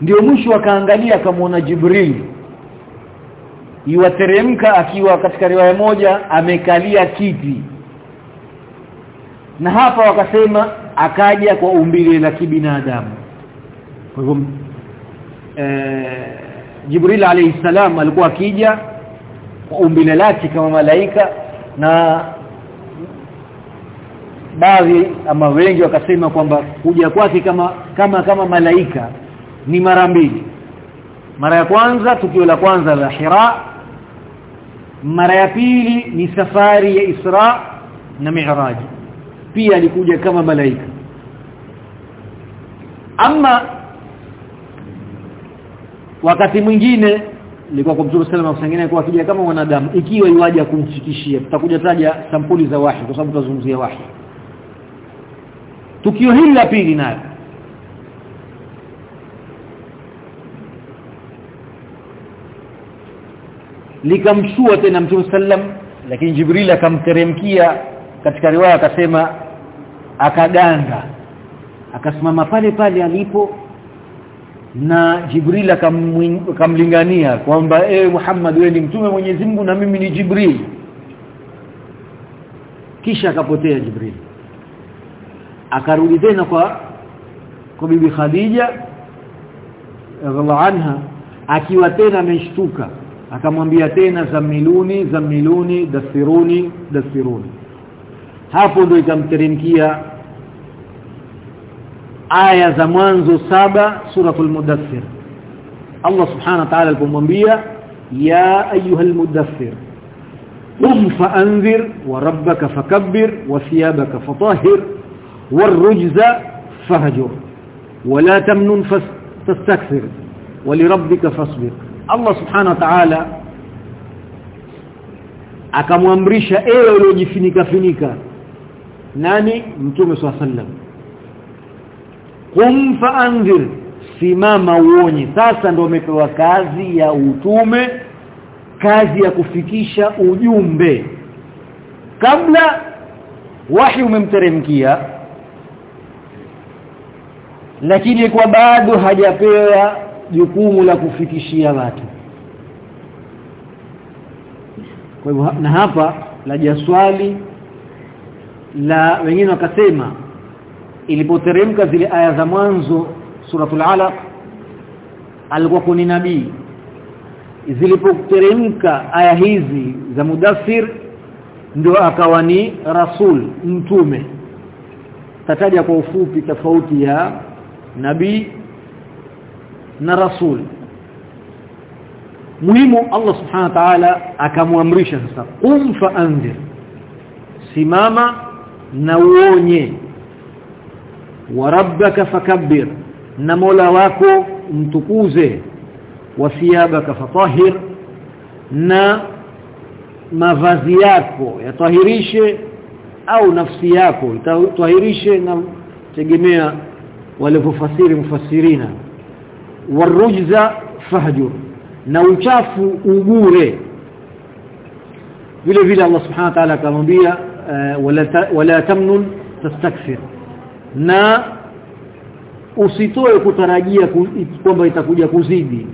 Ndio mwisho akaangalia akamwona Jibril. Iwateremka akiwa katika riwaya moja amekalia kiti. Na hapa wakasema akaja kwa umbile la kibinadamu. Kwa hivyo e, Jibril alayhi salam alikuwa akija kwa umbile lake kama malaika na baadhi ama wengi wakasema kwamba kuja kwake kama kama kama malaika ni mara mbili. Mara ya kwanza tukio la kwanza la Hira. Mara ya pili ni safari ya Isra na Mi'raj. Pia alikuja kama malaika. Ama wakati mwingine ilikuwa kwa Mtume sallallahu alayhi wasallam akija kama mwanadamu ikiwa iwaje kumfikishia tutakuja taja sampuli za wahi kwa sababu tutazungumzia wahi tukio hili la pili nayo likamshua tena Mtume sallam lakini Jibril akamteremkia katika riwaya akasema akaganda akasimama pale pale alipo na Jibril akamlingania kwamba ewe Muhammad wewe ni mtume Mwenyezi Mungu na mimi ni Jibril. Kisha akapotea Jibril akarudi tena kwa kwa bibi Khadija radhiallahu anha akiwa tena ameshtuka akamwambia tena zamiluni zamiluni dasiruni dasiruni hapo ndio ikamteremkia aya za mwanzo saba suratul mudaththir Allah subhanahu wa ta'ala alipomwambia ya ayyuhal mudaththir qum fa'anzir wa rabbaka fakabbir wa thiyabaka fatahhir warujza fahjur ولا تمنن تستكثر ولربك فاصبر Allah subhanahu wa ta'ala akamwamrisha ewe uliojifinika finika nani mtume swalla sallam qum fa'anzir simama uonye sasa ndio umepewa kazi ya utume kazi ya kufikisha ujumbe kabla wahi umemteremkia lakini kwa bado hajapewa jukumu la kufikishia watu. Kwa hivyo na hapa la jaswali la wengine wakasema ilipoteremka zile aya za mwanzo suratul alaq alikuwa kuni nabii. Zilipoteremka aya hizi za mudathir ndio akawa ni rasul mtume. Tataja kwa ufupi tofauti ya nabii na rasul. Muhimu Allah subhanahu wa ta'ala akamwamrisha sasa qum fa'anzir simama na uonye. Wa rabbaka fakabbir. Na mola wako mtukuze. Wa fatahir na mavazi yako yatahirishe au nafsi yako itahirishe na tegemea walivyofasiri mfasirina warujza fahjur. Na uchafu ugure. Vile vile Allah subhanahu wa ta'ala akamwambia wala wala tamnun tastakthir na usitoe kutarajia kwamba itakuja kuzidi.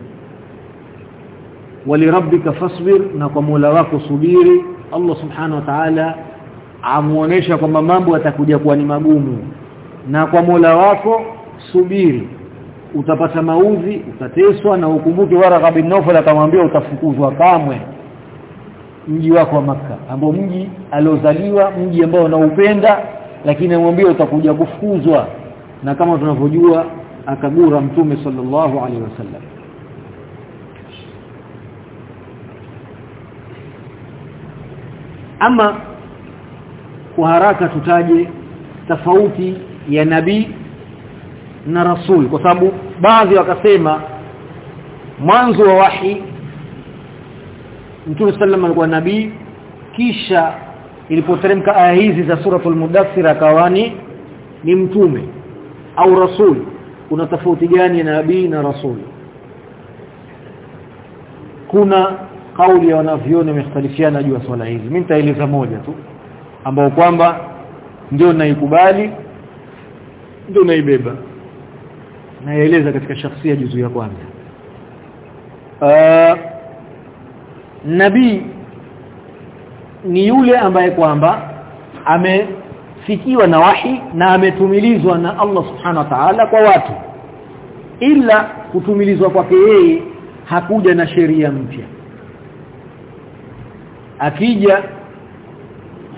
Walirabbika fasbir na kwa Mola wako subiri. Allah subhanahu wa ta'ala amuonesha kwamba mambo yatakuja kuwa ni magumu. Na kwa Mola wako subiri. Utapata maudhi utateswa na ukumbuke Waragha bin Nawfal akamwambia utafukuzwa kamwe. Mji wako wa maka ambao mji aliozaliwa mji ambao unaupenda lakini amwambia utakuja kufukuzwa. Na kama tunavyojua akagura mtume sallallahu alaihi wasallam. Ama kwa haraka tutaje tofauti ya nabii na rasul kwa sababu baadhi wakasema mwanzo wa wahi Mtume sallam alikuwa nabii kisha ilipoteremka aya hizi za suratul mudaththir akawani ni mtume au rasul. Kuna tofauti gani na nabii na rasul? Kuna kauli ya wanavyoni wamekhtalifiana juu ya swala hili mimi nitaeleza moja tu ambao kwamba ndio naikubali ndio naibeba naeleza katika shakhsia juzu ya kwanza. Uh, nabii ni yule ambaye kwamba amefikiwa na wahi na ametumilizwa na Allah subhanahu wa ta'ala kwa watu. Ila kutumilizwa kwake yeye hakuja na sheria mpya. Akija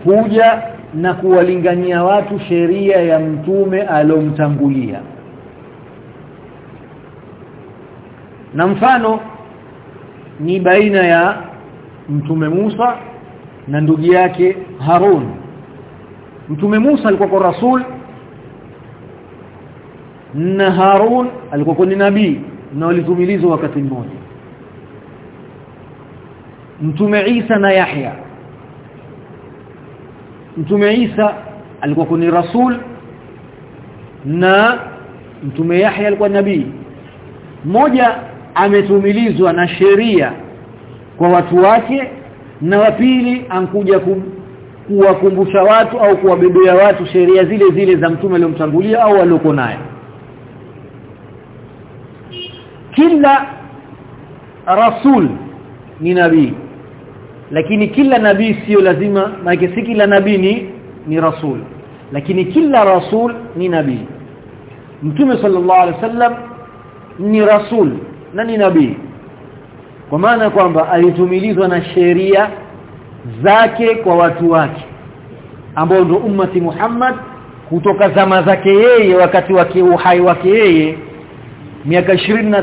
huja na kuwalingania watu sheria ya mtume alomtangulia na mfano ni baina ya mtume Musa na ndugu yake Harun. Mtume Musa alikuwa kwa rasul na Harun alikuwa ni nabii na walitumilizwa wakati mmoja. Mtume Isa na Yahya. Mtume Isa alikuwa ni rasul na mtume Yahya alikuwa nabii. Mmoja ametumilizwa na sheria kwa watu wake na wa pili ankuja kuwakumbusha watu au kuwabebea watu sheria zile zile za mtume aliyomtangulia au alioko naye kila rasul ni nabii lakini kila nabii sio lazima maana si kila nabii ni ni rasul lakini kila rasul ni nabii. Mtume sallallahu alaihi wasallam ni rasul na ni nabii? Kwa maana kwamba alitumilizwa na sheria zake kwa watu wake ambao ndio ummati Muhammad kutoka zama zake yeye wakati wake uhai wake yeye miaka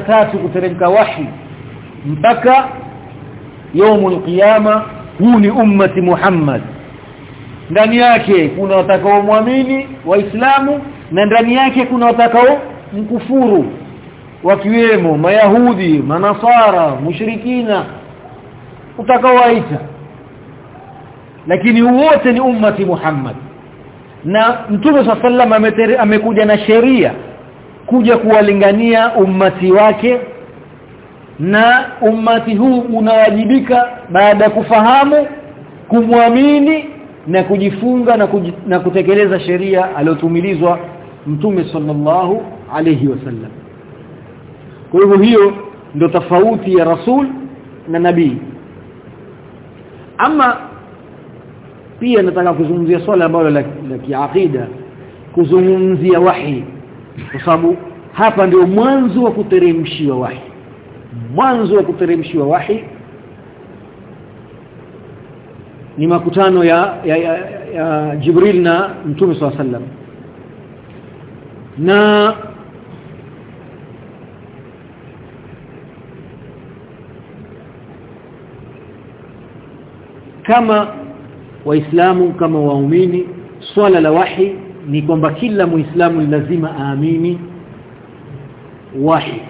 tatu kuteremka wahi mpaka يوم القيامه huu ni ummati Muhammad. Ndani yake kuna watakao muamini waislamu na ndani yake kuna watakao mkufuru wakiwemo mayahudi manasara mushrikina utakawaita. Lakini wote ni ummati Muhammad. Na mtume sallam amekuja na sheria kuja kuwalingania ummati wake na ummati huu unawajibika baada ya kufahamu kumwamini na kujifunga na, kuj, na kutekeleza sheria aliyotumilizwa mtume sallallahu alayhi wasallam kwa hivyo hiyo ndio tofauti ya rasul na nabii. Ama pia nataka kuzungumzia swala ambalo la, la kiakida kuzungumzia wahi. Kwa sababu hapa ndio mwanzo wa kuteremshiwa wahi. Mwanzo wa kuteremshiwa wahi ni makutano ya, ya, ya, ya Jibril na Mtume SAW na kama waislamu kama waumini swala la wahi ni kwamba kila muislamu lazima aamini wahi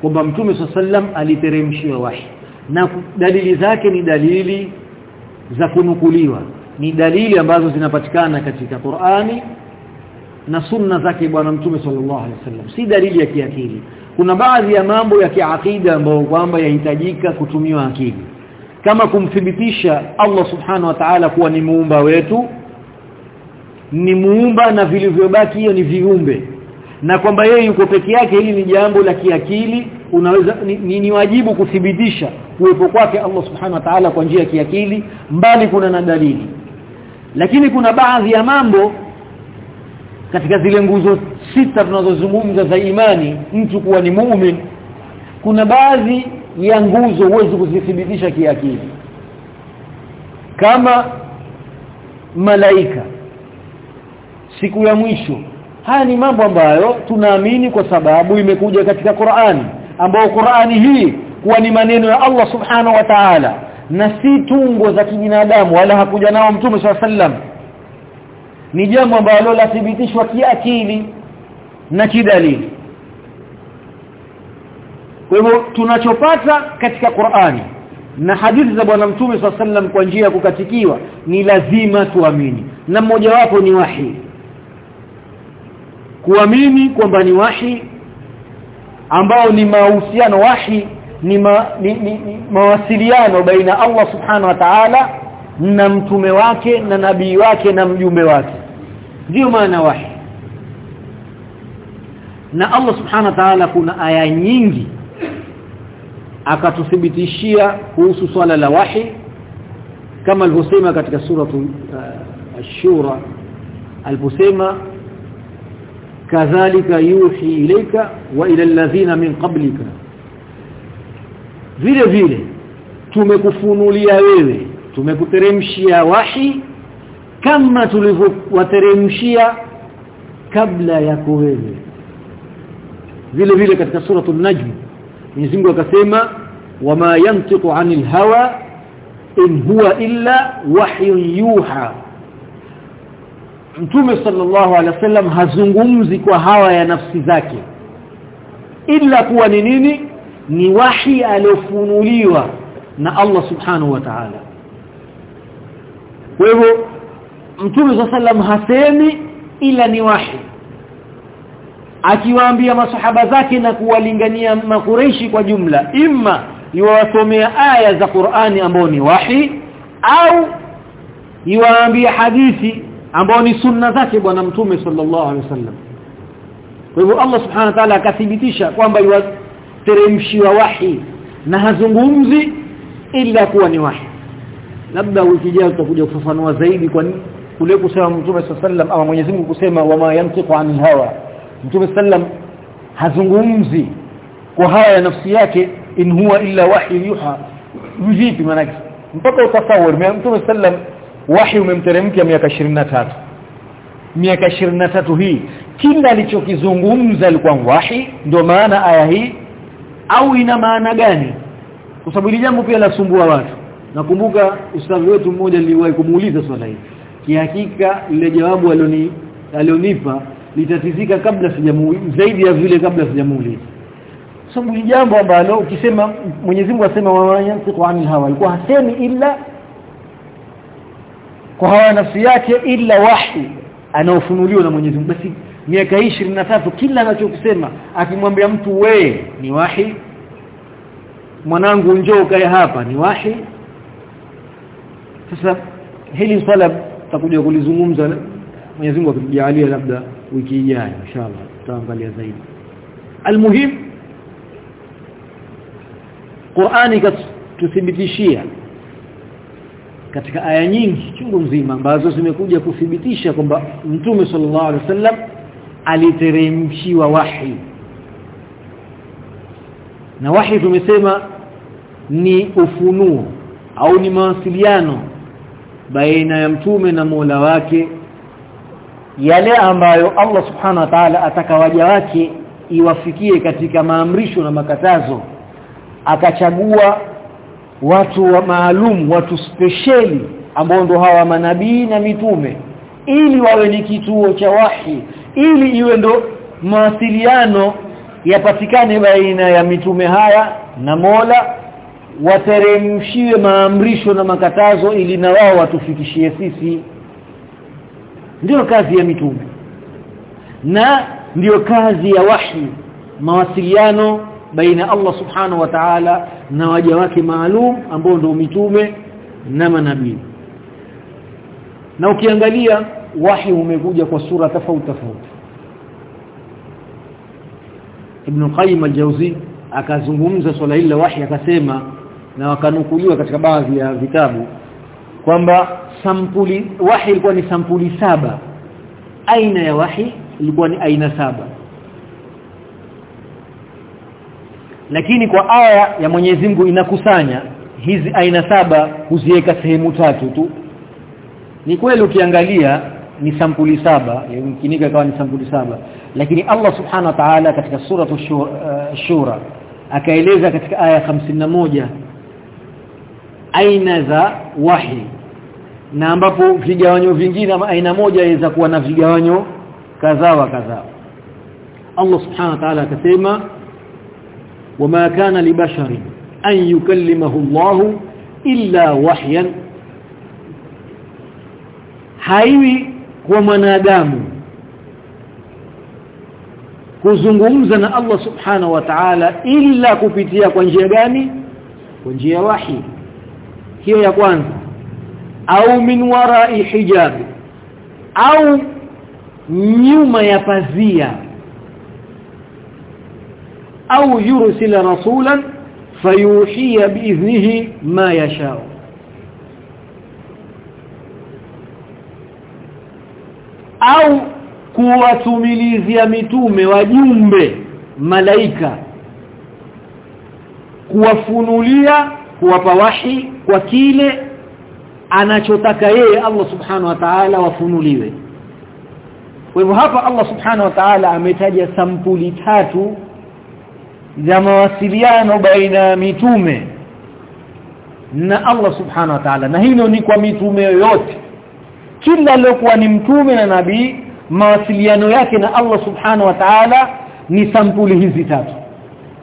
kwamba mtume sallam aliteremshiwa wahi. Na dalili zake ni dalili za kunukuliwa ni dalili ambazo zinapatikana katika Qur'ani na sunna zake bwana mtume sallallahu alaihi wasallam si dalili ya kiakili. Kuna baadhi ya mambo ya kiakida ambayo kwamba yahitajika kutumiwa akili kama kumthibitisha Allah subhanahu wa ta'ala kuwa ni muumba wetu ni muumba na vilivyobaki hiyo ni viumbe. Na kwamba yeye yuko peke yake hili ni jambo la kiakili unaweza ni, ni, ni wajibu kuthibitisha kuwepo kwake Allah subhanahu wa ta'ala kwa njia ya kiakili mbali kuna na dalili. Lakini kuna baadhi ya mambo katika zile nguzo sita tunazozungumza za imani mtu kuwa ni muumini. Kuna baadhi ya nguzo huwezi kuzithibitisha kiakili. Kama malaika siku ya mwisho haya ni mambo ambayo tunaamini kwa sababu imekuja katika Qur'ani ambao Qur'ani hii kuwa ni maneno ya Allah subhanahu wa ta'ala na si tungo za kibinadamu wala hakuja nao mtume swalla sallam. Ni jambo ambalo lathibitishwa kiakili na kidalili kwa hivyo tunachopata katika Qur'ani na hadithi za bwana mtume swalla sallam kwa njia ya kukatikiwa ni lazima tuamini. Na mmoja wapo ni wahi. Kuamini kwamba ni wahi ambao ni mahusiano wahi ni, ma, ni, ni, ni mawasiliano baina Allah subhanahu wa ta'ala na mtume wake na nabii wake na mjumbe wake. Ndio maana wahi. Na Allah subhanahu wa ta'ala kuna aya nyingi akatuthibitishia kuhusu swala la wahi kama alivyosema katika suratu uh, ash-shura aliposema kadhalika yuhi ilayka wa ila alladhina min qablika. Vile vile tumekufunulia wewe tumekuteremshia wahi kama tulivyowateremshia kabla yako wewe. Vile vile katika suratu an-najm Mwenyezi Mungu akasema wama yantiqu anil hawa in huwa illa wahyun yuha. Mtume sallallahu alaihi wasallam hazungumzi kwa hawa ya nafsi zake ila kuwa ni nini? Ni wahi aliofunuliwa na Allah subhanahu wa ta'ala. Kwa hivyo Mtume sallallahu hasemi ila ni wahi akiwaambia masahaba zake na kuwalingania makureishi kwa jumla imma yuwasomea aya za Qur'ani ambao ni wahi au yuwaambia hadithi ambao ni sunna zake bwana mtume sallallahu alaihi wasallam. Kwa hivyo Allah subhanahu wa ta'ala akathibitisha kwamba yuwateremshiwa wahi na hazungumzi ila kuwa ni wahi. Labda wiki ijayo tutakuja kufafanua zaidi kwa kule kusema mtume sallallahu alaihi wasallam ama Mwenyezi Mungu kusema wama yantiqu anil hawa Mtume sallam hazungumzi kwa haya ya nafsi yake in huwa illa wahyu yuha. Vipi manake mpaka utasawir Mtume sallam wahyu umemteremkia miaka 23 miaka 23 hii kila alichokizungumza alikuwa wahi ndio maana aya hii au ina maana gani? Kwa sababu ile jambo pia lasumbua watu. Nakumbuka ustadhi wetu mmoja niliwahi kumuuliza swala hili. Kihakika ile jawabu alioni alionipa litatizika kabla sijamuuliza zaidi ya vile kabla sijamuuliza sababu ni jambo ambalo ukisema Mwenyezi Mungu asema wa yantiqu anil hawa alikuwa hasemi illa kwa hawa nafsi yake illa wahi anaofunuliwa na Mwenyezi Mungu. Basi miaka 23 kila anachokisema akimwambia mtu we ni wahi mwanangu njoo kae hapa ni wahi sasa hili swala tutakuja kulizungumza Mwenyezi Mungu akitujalia labda wiki ijayo inshallah tutaangalia zaidi. Almuhim Qur'ani katuthibitishia katika aya nyingi chungu mzima ambazo zimekuja kuthibitisha kwamba Mtume sallallahu alaihi wasallam aliteremshiwa wahi. Na wahi tumesema ni ufunuo au ni mawasiliano baina ya mtume na Mola wake yale ambayo Allah subhanahu wa ta'ala atakawaja wake iwafikie katika maamrisho na makatazo. Akachagua watu wa maalum watu speciali ambao ndo hawa manabii na mitume ili wawe ni kituo cha wahi ili iwe ndo mawasiliano yapatikane baina ya mitume haya na Mola wateremshiwe maamrisho na makatazo ili na wao watufikishie sisi ndio kazi ya mitume. Na ndiyo kazi ya wahi mawasiliano baina Allah subhanahu wa ta'ala na waja wake maalum ambao ndio mitume na manabii. Na ukiangalia wahi umekuja kwa sura tofauti tofauti. Ibn Qayyim al-Jawzi akazungumza swala hili la wahi akasema na wakanukuliwa katika baadhi ya vitabu kwamba sampuli wahi ilikuwa ni sampuli saba. Aina ya wahi ilikuwa ni aina saba. Lakini kwa aya ya Mwenyezi Mungu inakusanya hizi aina saba kuziweka sehemu tatu tu. Ni kweli ukiangalia ni sampuli saba yumkinika kawa ni sampuli saba. Lakini Allah subhana wa ta'ala katika sura shura akaeleza katika aya 51 aina za wahi na ambapo vigawanyo vingine ama aina moja inaweza kuwa na vigawanyo kadhaa kadhaa. Allah subhanahu wa ta'ala akasema wama kana libasharin an yukallimahu Allah illa wahyan. Haiwi kwa mwanadamu kuzungumza na Allah subhanahu wa ta'ala illa kupitia kwa njia gani? Kwa njia wahi. Hiyo ya kwanza au min wara'i hijab au nyuma ya pazia au yursila rasulan fayuhiya biiznihi ma yasha au kuwatumilizia mitume wajumbe malaika kuwafunulia kuwapa wahi kwa kile anachotaka yeye Allah subhanahu wa ta'ala wafunuliwe. Kwa hivyo hapa Allah subhanahu wa ta'ala ametaja sampuli tatu za mawasiliano baina ya mitume na Allah subhanahu wa ta'ala. Na hino ni kwa mitume yoyote. Kila aliyokuwa ni mtume na nabii mawasiliano yake na Allah subhanahu wa ta'ala ni sampuli hizi tatu.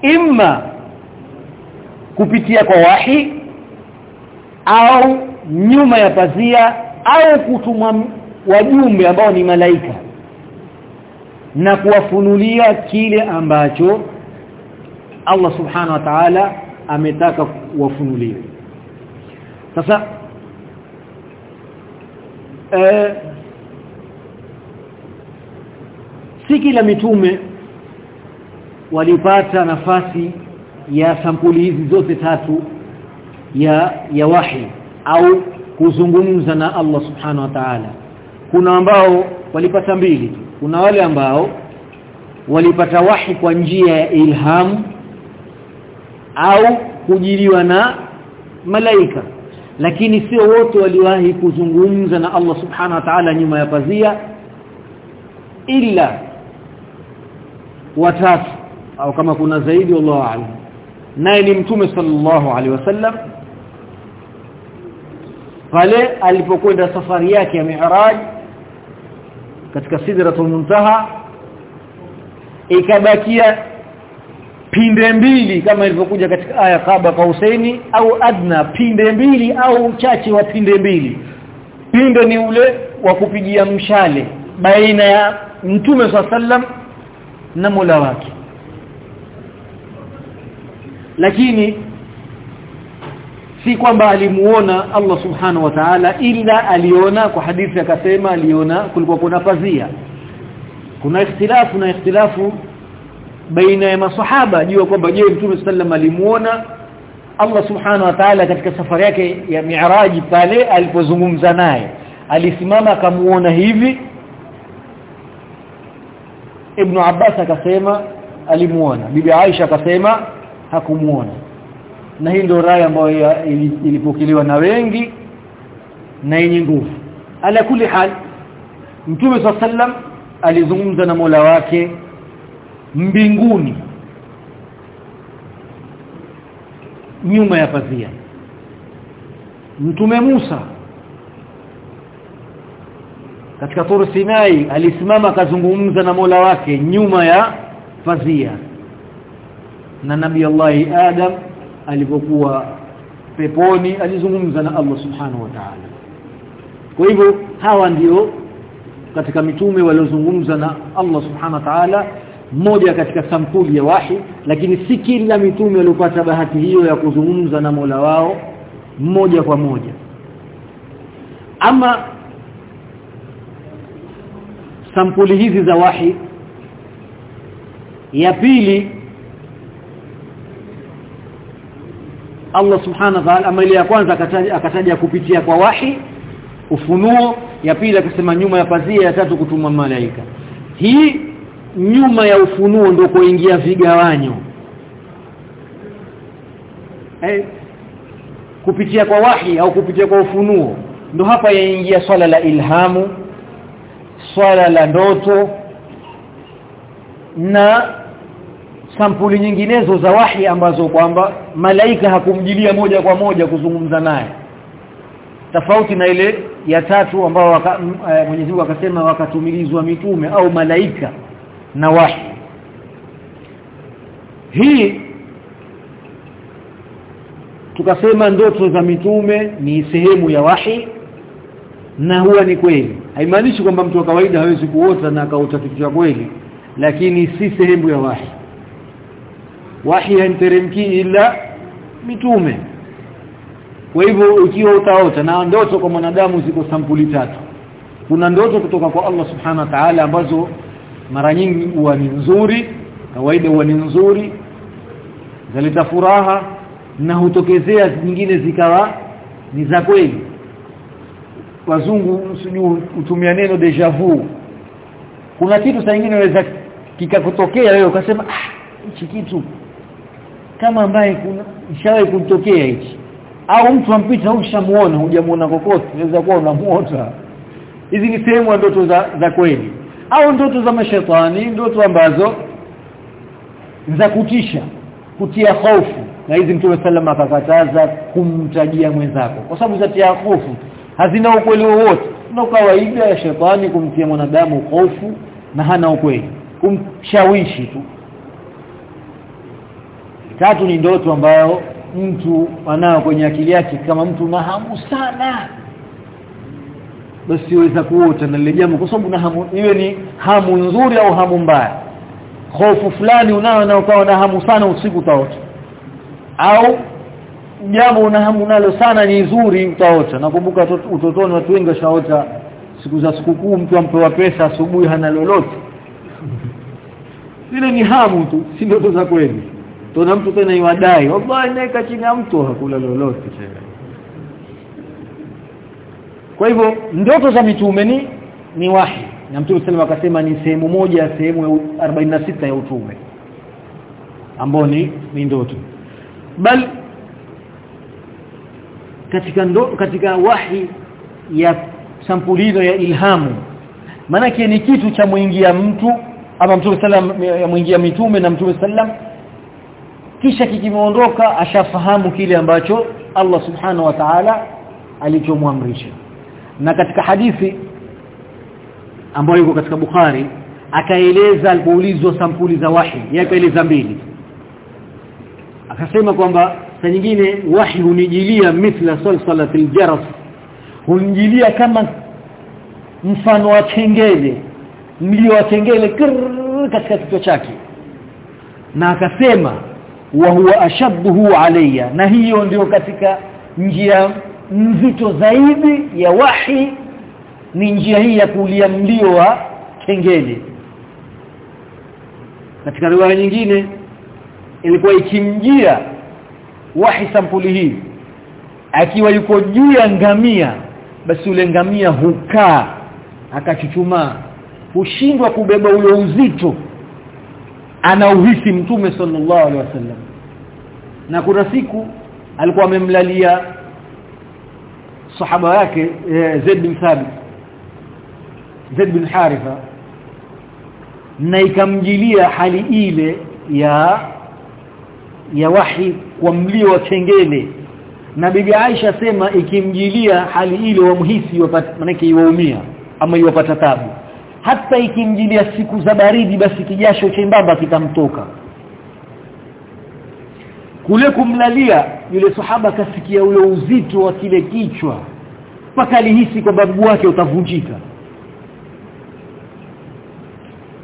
Imma kupitia kwa wahi au nyuma ya pazia au kutumwa wajumbe ambao ni malaika na kuwafunulia kile ambacho Allah subhanahu wa ta'ala ametaka wafunuliwe sasa eh, si kila mitume walipata nafasi ya sampuli hizi zote tatu ya ya wahi au kuzungumza na Allah subhanahu wa ta'ala. Kuna ambao walipata mbili kuna wale ambao walipata wahi kwa njia ya ilham au kujiliwa na malaika. Lakini sio wote waliwahi kuzungumza na Allah subhanahu wa ta'ala nyuma ya pazia ila watatu au kama kuna zaidi wallahu a'lam. Naye ni mtume sallallahu alaihi wasallam pale alipokwenda safari yake ya mi'raj katika sidratul muntaha ikabakia pinde mbili kama ilivyokuja katika aya kaba kwa Husaini au adna pinde mbili au uchache wa pinde mbili. Pinde ni ule wa kupigia mshale baina ya mtume sallam na Mola wake. Lakini si kwamba alimuona Allah subhanahu wa ta'ala ila aliona kwa hadithi akasema aliona kulikuwa kuna pazia. Kuna ikhtilafu na ikhtilafu baina ya masahaba jua kwamba je mtume sallam alimuona Allah subhanahu wa ta'ala katika safari yake ya mi'raji pale alipozungumza naye. Alisimama akamuona hivi. Ibn Abbas akasema alimuona. Bibi Aisha akasema hakumuona na hii ndio rai ambayo ilipokelewa na wengi na yenye nguvu. Ala kuli hal Mtume sallam alizungumza na Mola wake mbinguni nyuma ya pazia. Mtume Musa katika Tur Sinai alisimama akazungumza na Mola wake nyuma ya pazia. Na Nabii Allah Adam alipokuwa peponi alizungumza na Allah Subhanahu wa Ta'ala. Kwa hivyo hawa ndio katika mitume waliozungumza na Allah Subhanahu wa Ta'ala mmoja katika sampuli ya wahi lakini si kila mitume waliopata bahati hiyo ya kuzungumza na Mola wao mmoja kwa moja ama sampuli hizi za wahi ya pili Allah subhanahu wa ta'ala ama ile ya kwanza akataja akataja kupitia kwa wahi ufunuo ya pili akasema nyuma ya pazia ya tatu kutumwa malaika. Hii nyuma ya ufunuo ndio kuingia vigawanyo. Eh kupitia kwa wahi au kupitia kwa ufunuo ndo hapa yaingia swala la ilhamu swala la ndoto na sampuli nyinginezo za wahi ambazo kwamba malaika hakumjilia moja kwa moja kuzungumza naye. Tofauti na ile ya tatu ambao waka, e, Mwenyezi Mungu akasema wakatumilizwa mitume au malaika na wahi. Hii tukasema ndoto za mitume ni sehemu ya wahi na huwa ni kweli. Haimaanishi kwamba mtu wa kawaida hawezi kuota na akaota kitu cha kweli lakini si sehemu ya wahi wahi haimteremkii ila mitume. Kwa hivyo ukiwa utaota na ndoto kwa mwanadamu ziko sampuli tatu. Kuna ndoto kutoka kwa Allah subhanahu wa ta'ala ambazo mara nyingi huwa ni nzuri kawaida huwa ni nzuri zaleta furaha na hutokezea nyingine zikawa ni za kweli. Wazungu sijui utumia neno deja vu. Kuna kitu saa nyingine inaweza kikakutokea wewe ukasema ah hichi kitu kama ambaye ishawahi kutokea hichi. Au mtu ampita ushamuona hujamuona kokote unaweza kuwa unamuota hizi ni sehemu ya ndoto za, za kweli. Au ndoto za mashetani ndoto ambazo za kutisha kutia hofu. Na hizi mtume sallama akakataza kumtajia mwenzako. Kwa sababu zatia hofu. Hazina ukweli wowote. Ndio kawaida ya shetani kumtia mwanadamu hofu na hana ukweli. Kumshawishi tu tatu ni ndoto ambayo mtu anao kwenye akili yake kama mtu na hamu sana. Basi weza kuota na lile jambo kwa sababu na hamu iwe ni hamu nzuri au hamu mbaya. Hofu fulani unao na ukawa na hamu sana usiku utaota. Au jambo una hamu nalo sana ni nzuri utaota. Nakumbuka utotoni watu wengi washaota siku za sikukuu mtu ampewa pesa asubuhi hana lolote. Zile ni hamu tu si ndoto za kweli tuna mtu tena iwadai. Wallahi naika chini ya mtu hakula lolote. Kwa hivyo ndoto za mitume ni ni wahi. Na mtume sallallahu akasema ni sehemu moja ya sehemu ya 46 ya utume ambao ni ni ndoto. Bal katika ndo, katika wahi ya sampulizo ya ilhamu maana ni kitu cha muingia mtu ama mtume sallam ya muingia mitume na mtume sallam kisha kikimeondoka ashafahamu kile ambacho Allah subhanahu wa ta'ala alichomwamrisha. Na katika hadithi ambayo iko katika Bukhari akaeleza alipoulizwa sampuli za wahi yakaeleza mbili. Akasema kwamba saa nyingine wahi hunijilia mithla salsalatil jaras hunijilia kama mfano wa kengele mlio wa kengele katika kichwa chake. Na akasema wa huwa ashadduhu alayya. Na hiyo ndio katika njia nzito zaidi ya wahi ni njia hii ya kulia mlio wa kengele. Katika riwaya nyingine ilikuwa ikimjia wahi sampuli hii. Akiwa yuko juu ya ngamia basi ule ngamia hukaa akachuchumaa hushindwa kubeba ule uzito anauhisi mtume sallallahu alaihi wasallam. Na kuna siku alikuwa amemlalia sahaba yake e, Zaid bin Thabit Zaid bin Haritha na ikamjilia hali ile ya ya wahi kwa mlio wa kengele. Na bibi Aisha sema ikimjilia hali ile wamhisi manake iwaumia ama iwapata tabu hata ikimjilia siku za baridi basi kijasho chembamba kitamtoka. Kule kumlalia yule sahaba kasikia ule uzito wa kile kichwa mpaka alihisi kwamba mguu wake utavunjika.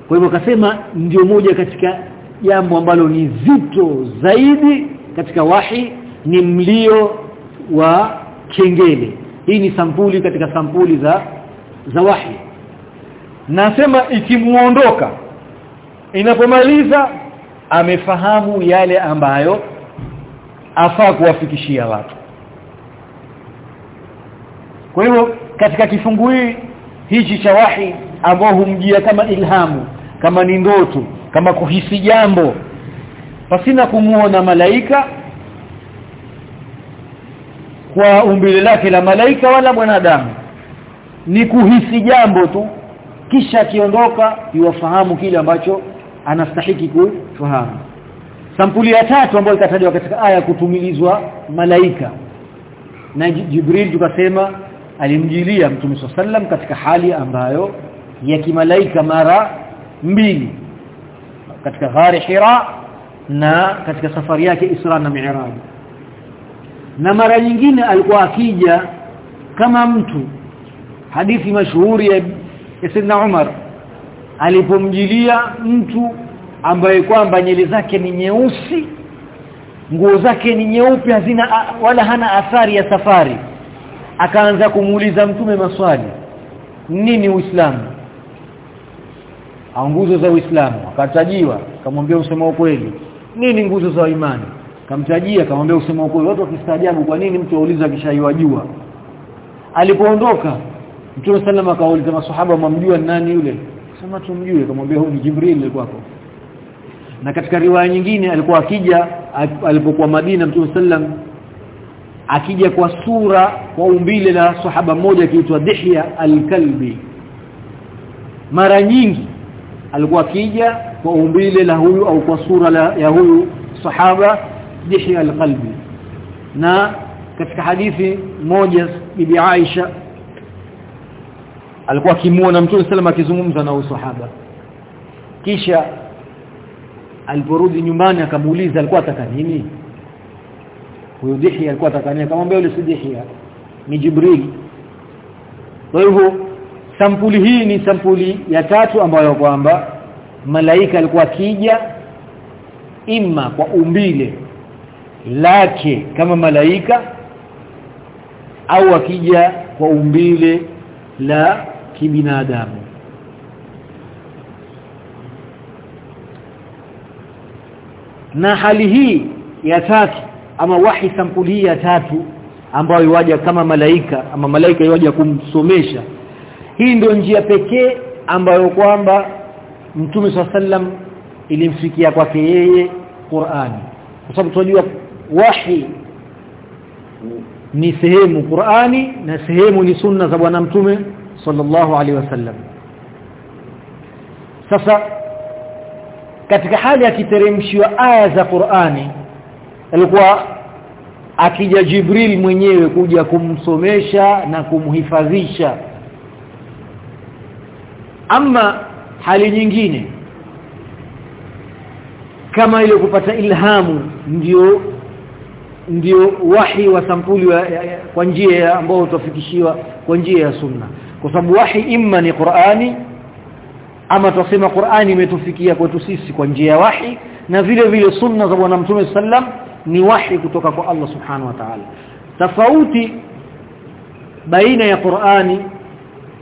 Kwa hivyo akasema ndio moja katika jambo ambalo ni zito zaidi katika wahi ni mlio wa kengele. Hii ni sampuli katika sampuli za za wahi nasema ikimuondoka inapomaliza amefahamu yale ambayo afaa kuwafikishia watu. Kwa hivyo katika kifungu hii hichi cha wahi ambao humjia kama ilhamu kama ni ndoto kama kuhisi jambo pasina kumuona malaika kwa umbile lake la malaika wala mwanadamu ni kuhisi jambo tu kisha akiondoka yuwafahamu kile ambacho anastahiki kufahamu. Sampuli ya tatu ambayo ikatajwa katika aya kutumilizwa malaika. Na Jibril tukasema alimjilia Mtume sallam katika hali ambayo ya kimalaika mara mbili. Katika ghari Hira na katika safari yake Isra na Mi'raj. Na mara nyingine alikuwa akija kama mtu hadithi mashuhuri ya Sayyidina Umar alipomjilia mtu ambaye kwamba nyele zake ni nyeusi nguo zake ni nyeupe hazina wala hana athari ya safari. Akaanza kumuuliza mtume maswali nini uislamu? Au nguzo za uislamu. Akatajiwa akamwambia usema ukweli. Nini nguzo za imani? Akamtajia akamwambia usema ukweli. Watu wakistaajabu kwa nini mtu auliza kisha yajua alipoondoka Mtume sallam akauliza maswahaba mamjua nani yule? Sema tumjue. Akamwambia huyu ni Jibril kwako na katika riwaya nyingine alikuwa akija alipokuwa Madina Mtume sallam akija kwa sura kwa umbile la sahaba mmoja akiitwa Dihya al-Kalbi. Mara nyingi alikuwa akija kwa umbile la huyu au kwa sura la, ya huyu sahaba Dihya al-Kalbi. Na katika hadithi moja bibi Aisha alikuwa akimuona Mtume sallam akizungumza na usahaba kisha aliporudi nyumbani akamuuliza alikuwa ataka nini? Huyo Dihya alikuwa ataka nini? Akamwambia yule si ni Jibril. Kwa hivyo sampuli hii ni sampuli ya tatu ambayo kwamba malaika alikuwa akija imma kwa umbile lake kama malaika au akija kwa umbile la kibinadamu. Na hali hii ya tatu ama wahi sampuli hii ya tatu ambayo waja kama malaika ama malaika yaja kumsomesha hii ndio njia pekee ambayo kwamba Mtume sallam ilimfikia kwake yeye Qur'ani. Kwa sababu tunajua wahi ni sehemu Qur'ani na sehemu ni sunna za bwana mtume sallallahu alaihi wasallam sasa katika hali ya kiteremshiwa aya za Qur'ani alikuwa akija Jibril mwenyewe kuja kumsomesha na kumhifadhisha. Ama hali nyingine kama ile kupata ilhamu ndio ndio wahi wa sampuli kwa njia ambayo utafikishiwa kwa njia ya sunna kwa sababu wahi imma ni Qur'ani ama tusema Qur'ani imetufikia kwetu sisi kwa njia ya wahi na vile vile sunna za bwana mtume sallam ni wahi kutoka kwa Allah subhanahu wa ta'ala. Tofauti baina ya Qur'ani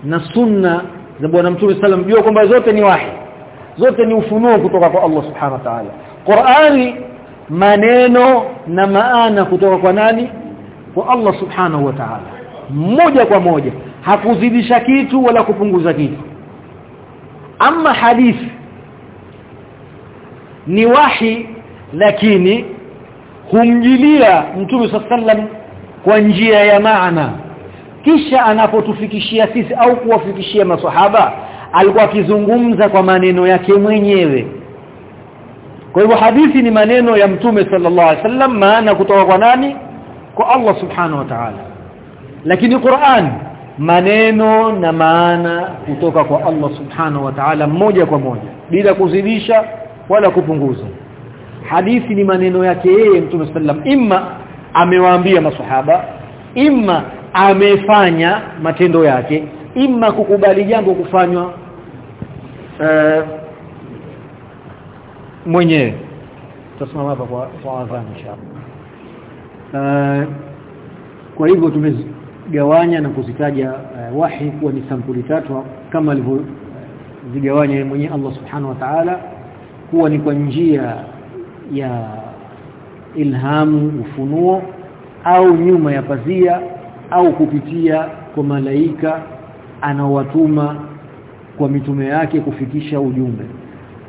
na sunna za bwana mtume sallam jua kwamba zote ni wahi zote ni ufunuo kutoka kwa Allah subhanahu wa ta'ala. Qur'ani maneno na maana kutoka kwa nani? Kwa Allah subhanahu wa ta'ala. Moja kwa moja hakuzidisha kitu wala kupunguza kitu. Ama hadithi ni wahi lakini humjilia mtume sallam kwa njia ya maana. Kisha anapotufikishia sisi au kuwafikishia maswahaba alikuwa akizungumza kwa maneno yake mwenyewe. Kwa hivyo hadithi ni maneno ya mtume sallallahu alaihi wasallam maana kutoka kwa nani? Kwa Allah subhanahu wa ta'ala. Lakini Qur'an maneno na maana kutoka kwa Allah subhanahu wa ta'ala moja kwa moja bila kuzidisha wala kupunguza. Hadithi ni maneno yake yeye mtume sallam. Imma amewaambia maswahaba imma amefanya matendo yake imma kukubali jambo kufanywa uh, mwenyewe. Tutasimama hapa kwa kwa adhana inshallah uh, kwa hivyo tumegawanya na kuzitaja uh, wahi kuwa ni sampuli tatu kama alivyozigawanya mwenyewe Allah subhanahu wa ta'ala kuwa ni kwa njia ya ilhamu ufunuo au nyuma ya pazia au kupitia kwa malaika anaowatuma kwa mitume yake kufikisha ujumbe.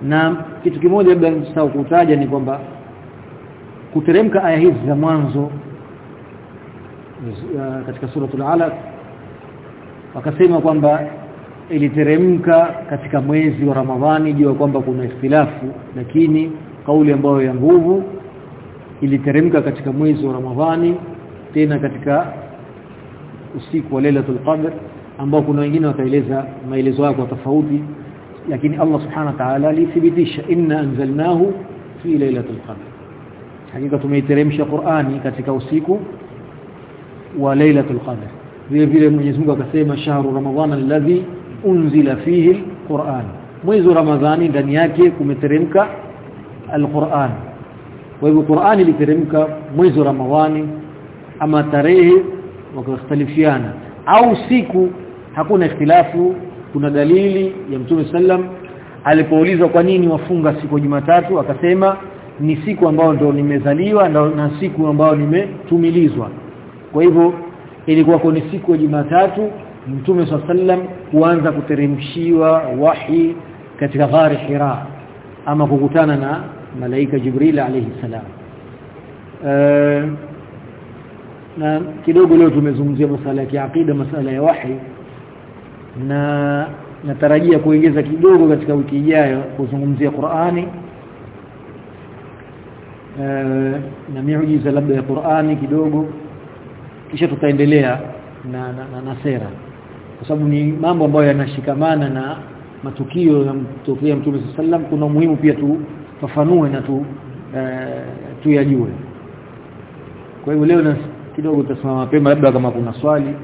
Na kitu kimoja labda nisahau kutaja ni kwamba kuteremka aya hizi za mwanzo uh, katika suratul alaq wakasema kwamba iliteremka katika mwezi wa Ramadhani jua kwamba kuna ikhtilafu lakini kauli ambayo ya nguvu iliteremka katika mwezi wa Ramadhani tena katika usiku wa Lailatul Qadr ambao kuna wengine wataeleza maelezo yao tofauti lakini Allah subhanahu wa ta'ala alithibitisha inna anzalnahu fi Lailatul Qadr. Hakika tumeiteremsha Qur'ani katika usiku wa Lailatul Qadr. Vile vile Mwenyezi Mungu akasema shahru ramadhana alladhi unzila fihi alquran. Mwezi ramadhani ndani yake kumeteremka alquran. Kwa hivyo Qur'ani iliteremka mwezi ramadhani ama tarehe wakastalifiana au siku hakuna ikhtilafu kuna dalili ya Mtume sallam alipoulizwa kwa nini wafunga siku Jumatatu akasema ni siku ambayo ndo nimezaliwa na siku ambayo nimetumilizwa kwa hivyo ilikuwa ni siku ya Jumatatu Mtume sallam kuanza kuteremshiwa wahi katika ghari Hira ama kukutana na malaika Jibril alayhi salam. E, na kidogo leo tumezungumzia masala ya kiakida masala ya wahi na natarajia kuongeza kidogo katika wiki ijayo kuzungumzia Qur'ani. E, na miujiza labda ya Qur'ani kidogo kisha tutaendelea na, na, na, na sera. Kwa sababu ni mambo ambayo yanashikamana na matukio ya mtokea Mtume sallam kuna umuhimu pia tu tufafanue na tu e, tuyajue. Kwa hiyo leo na kidogo tutasimama mapema labda kama kuna swali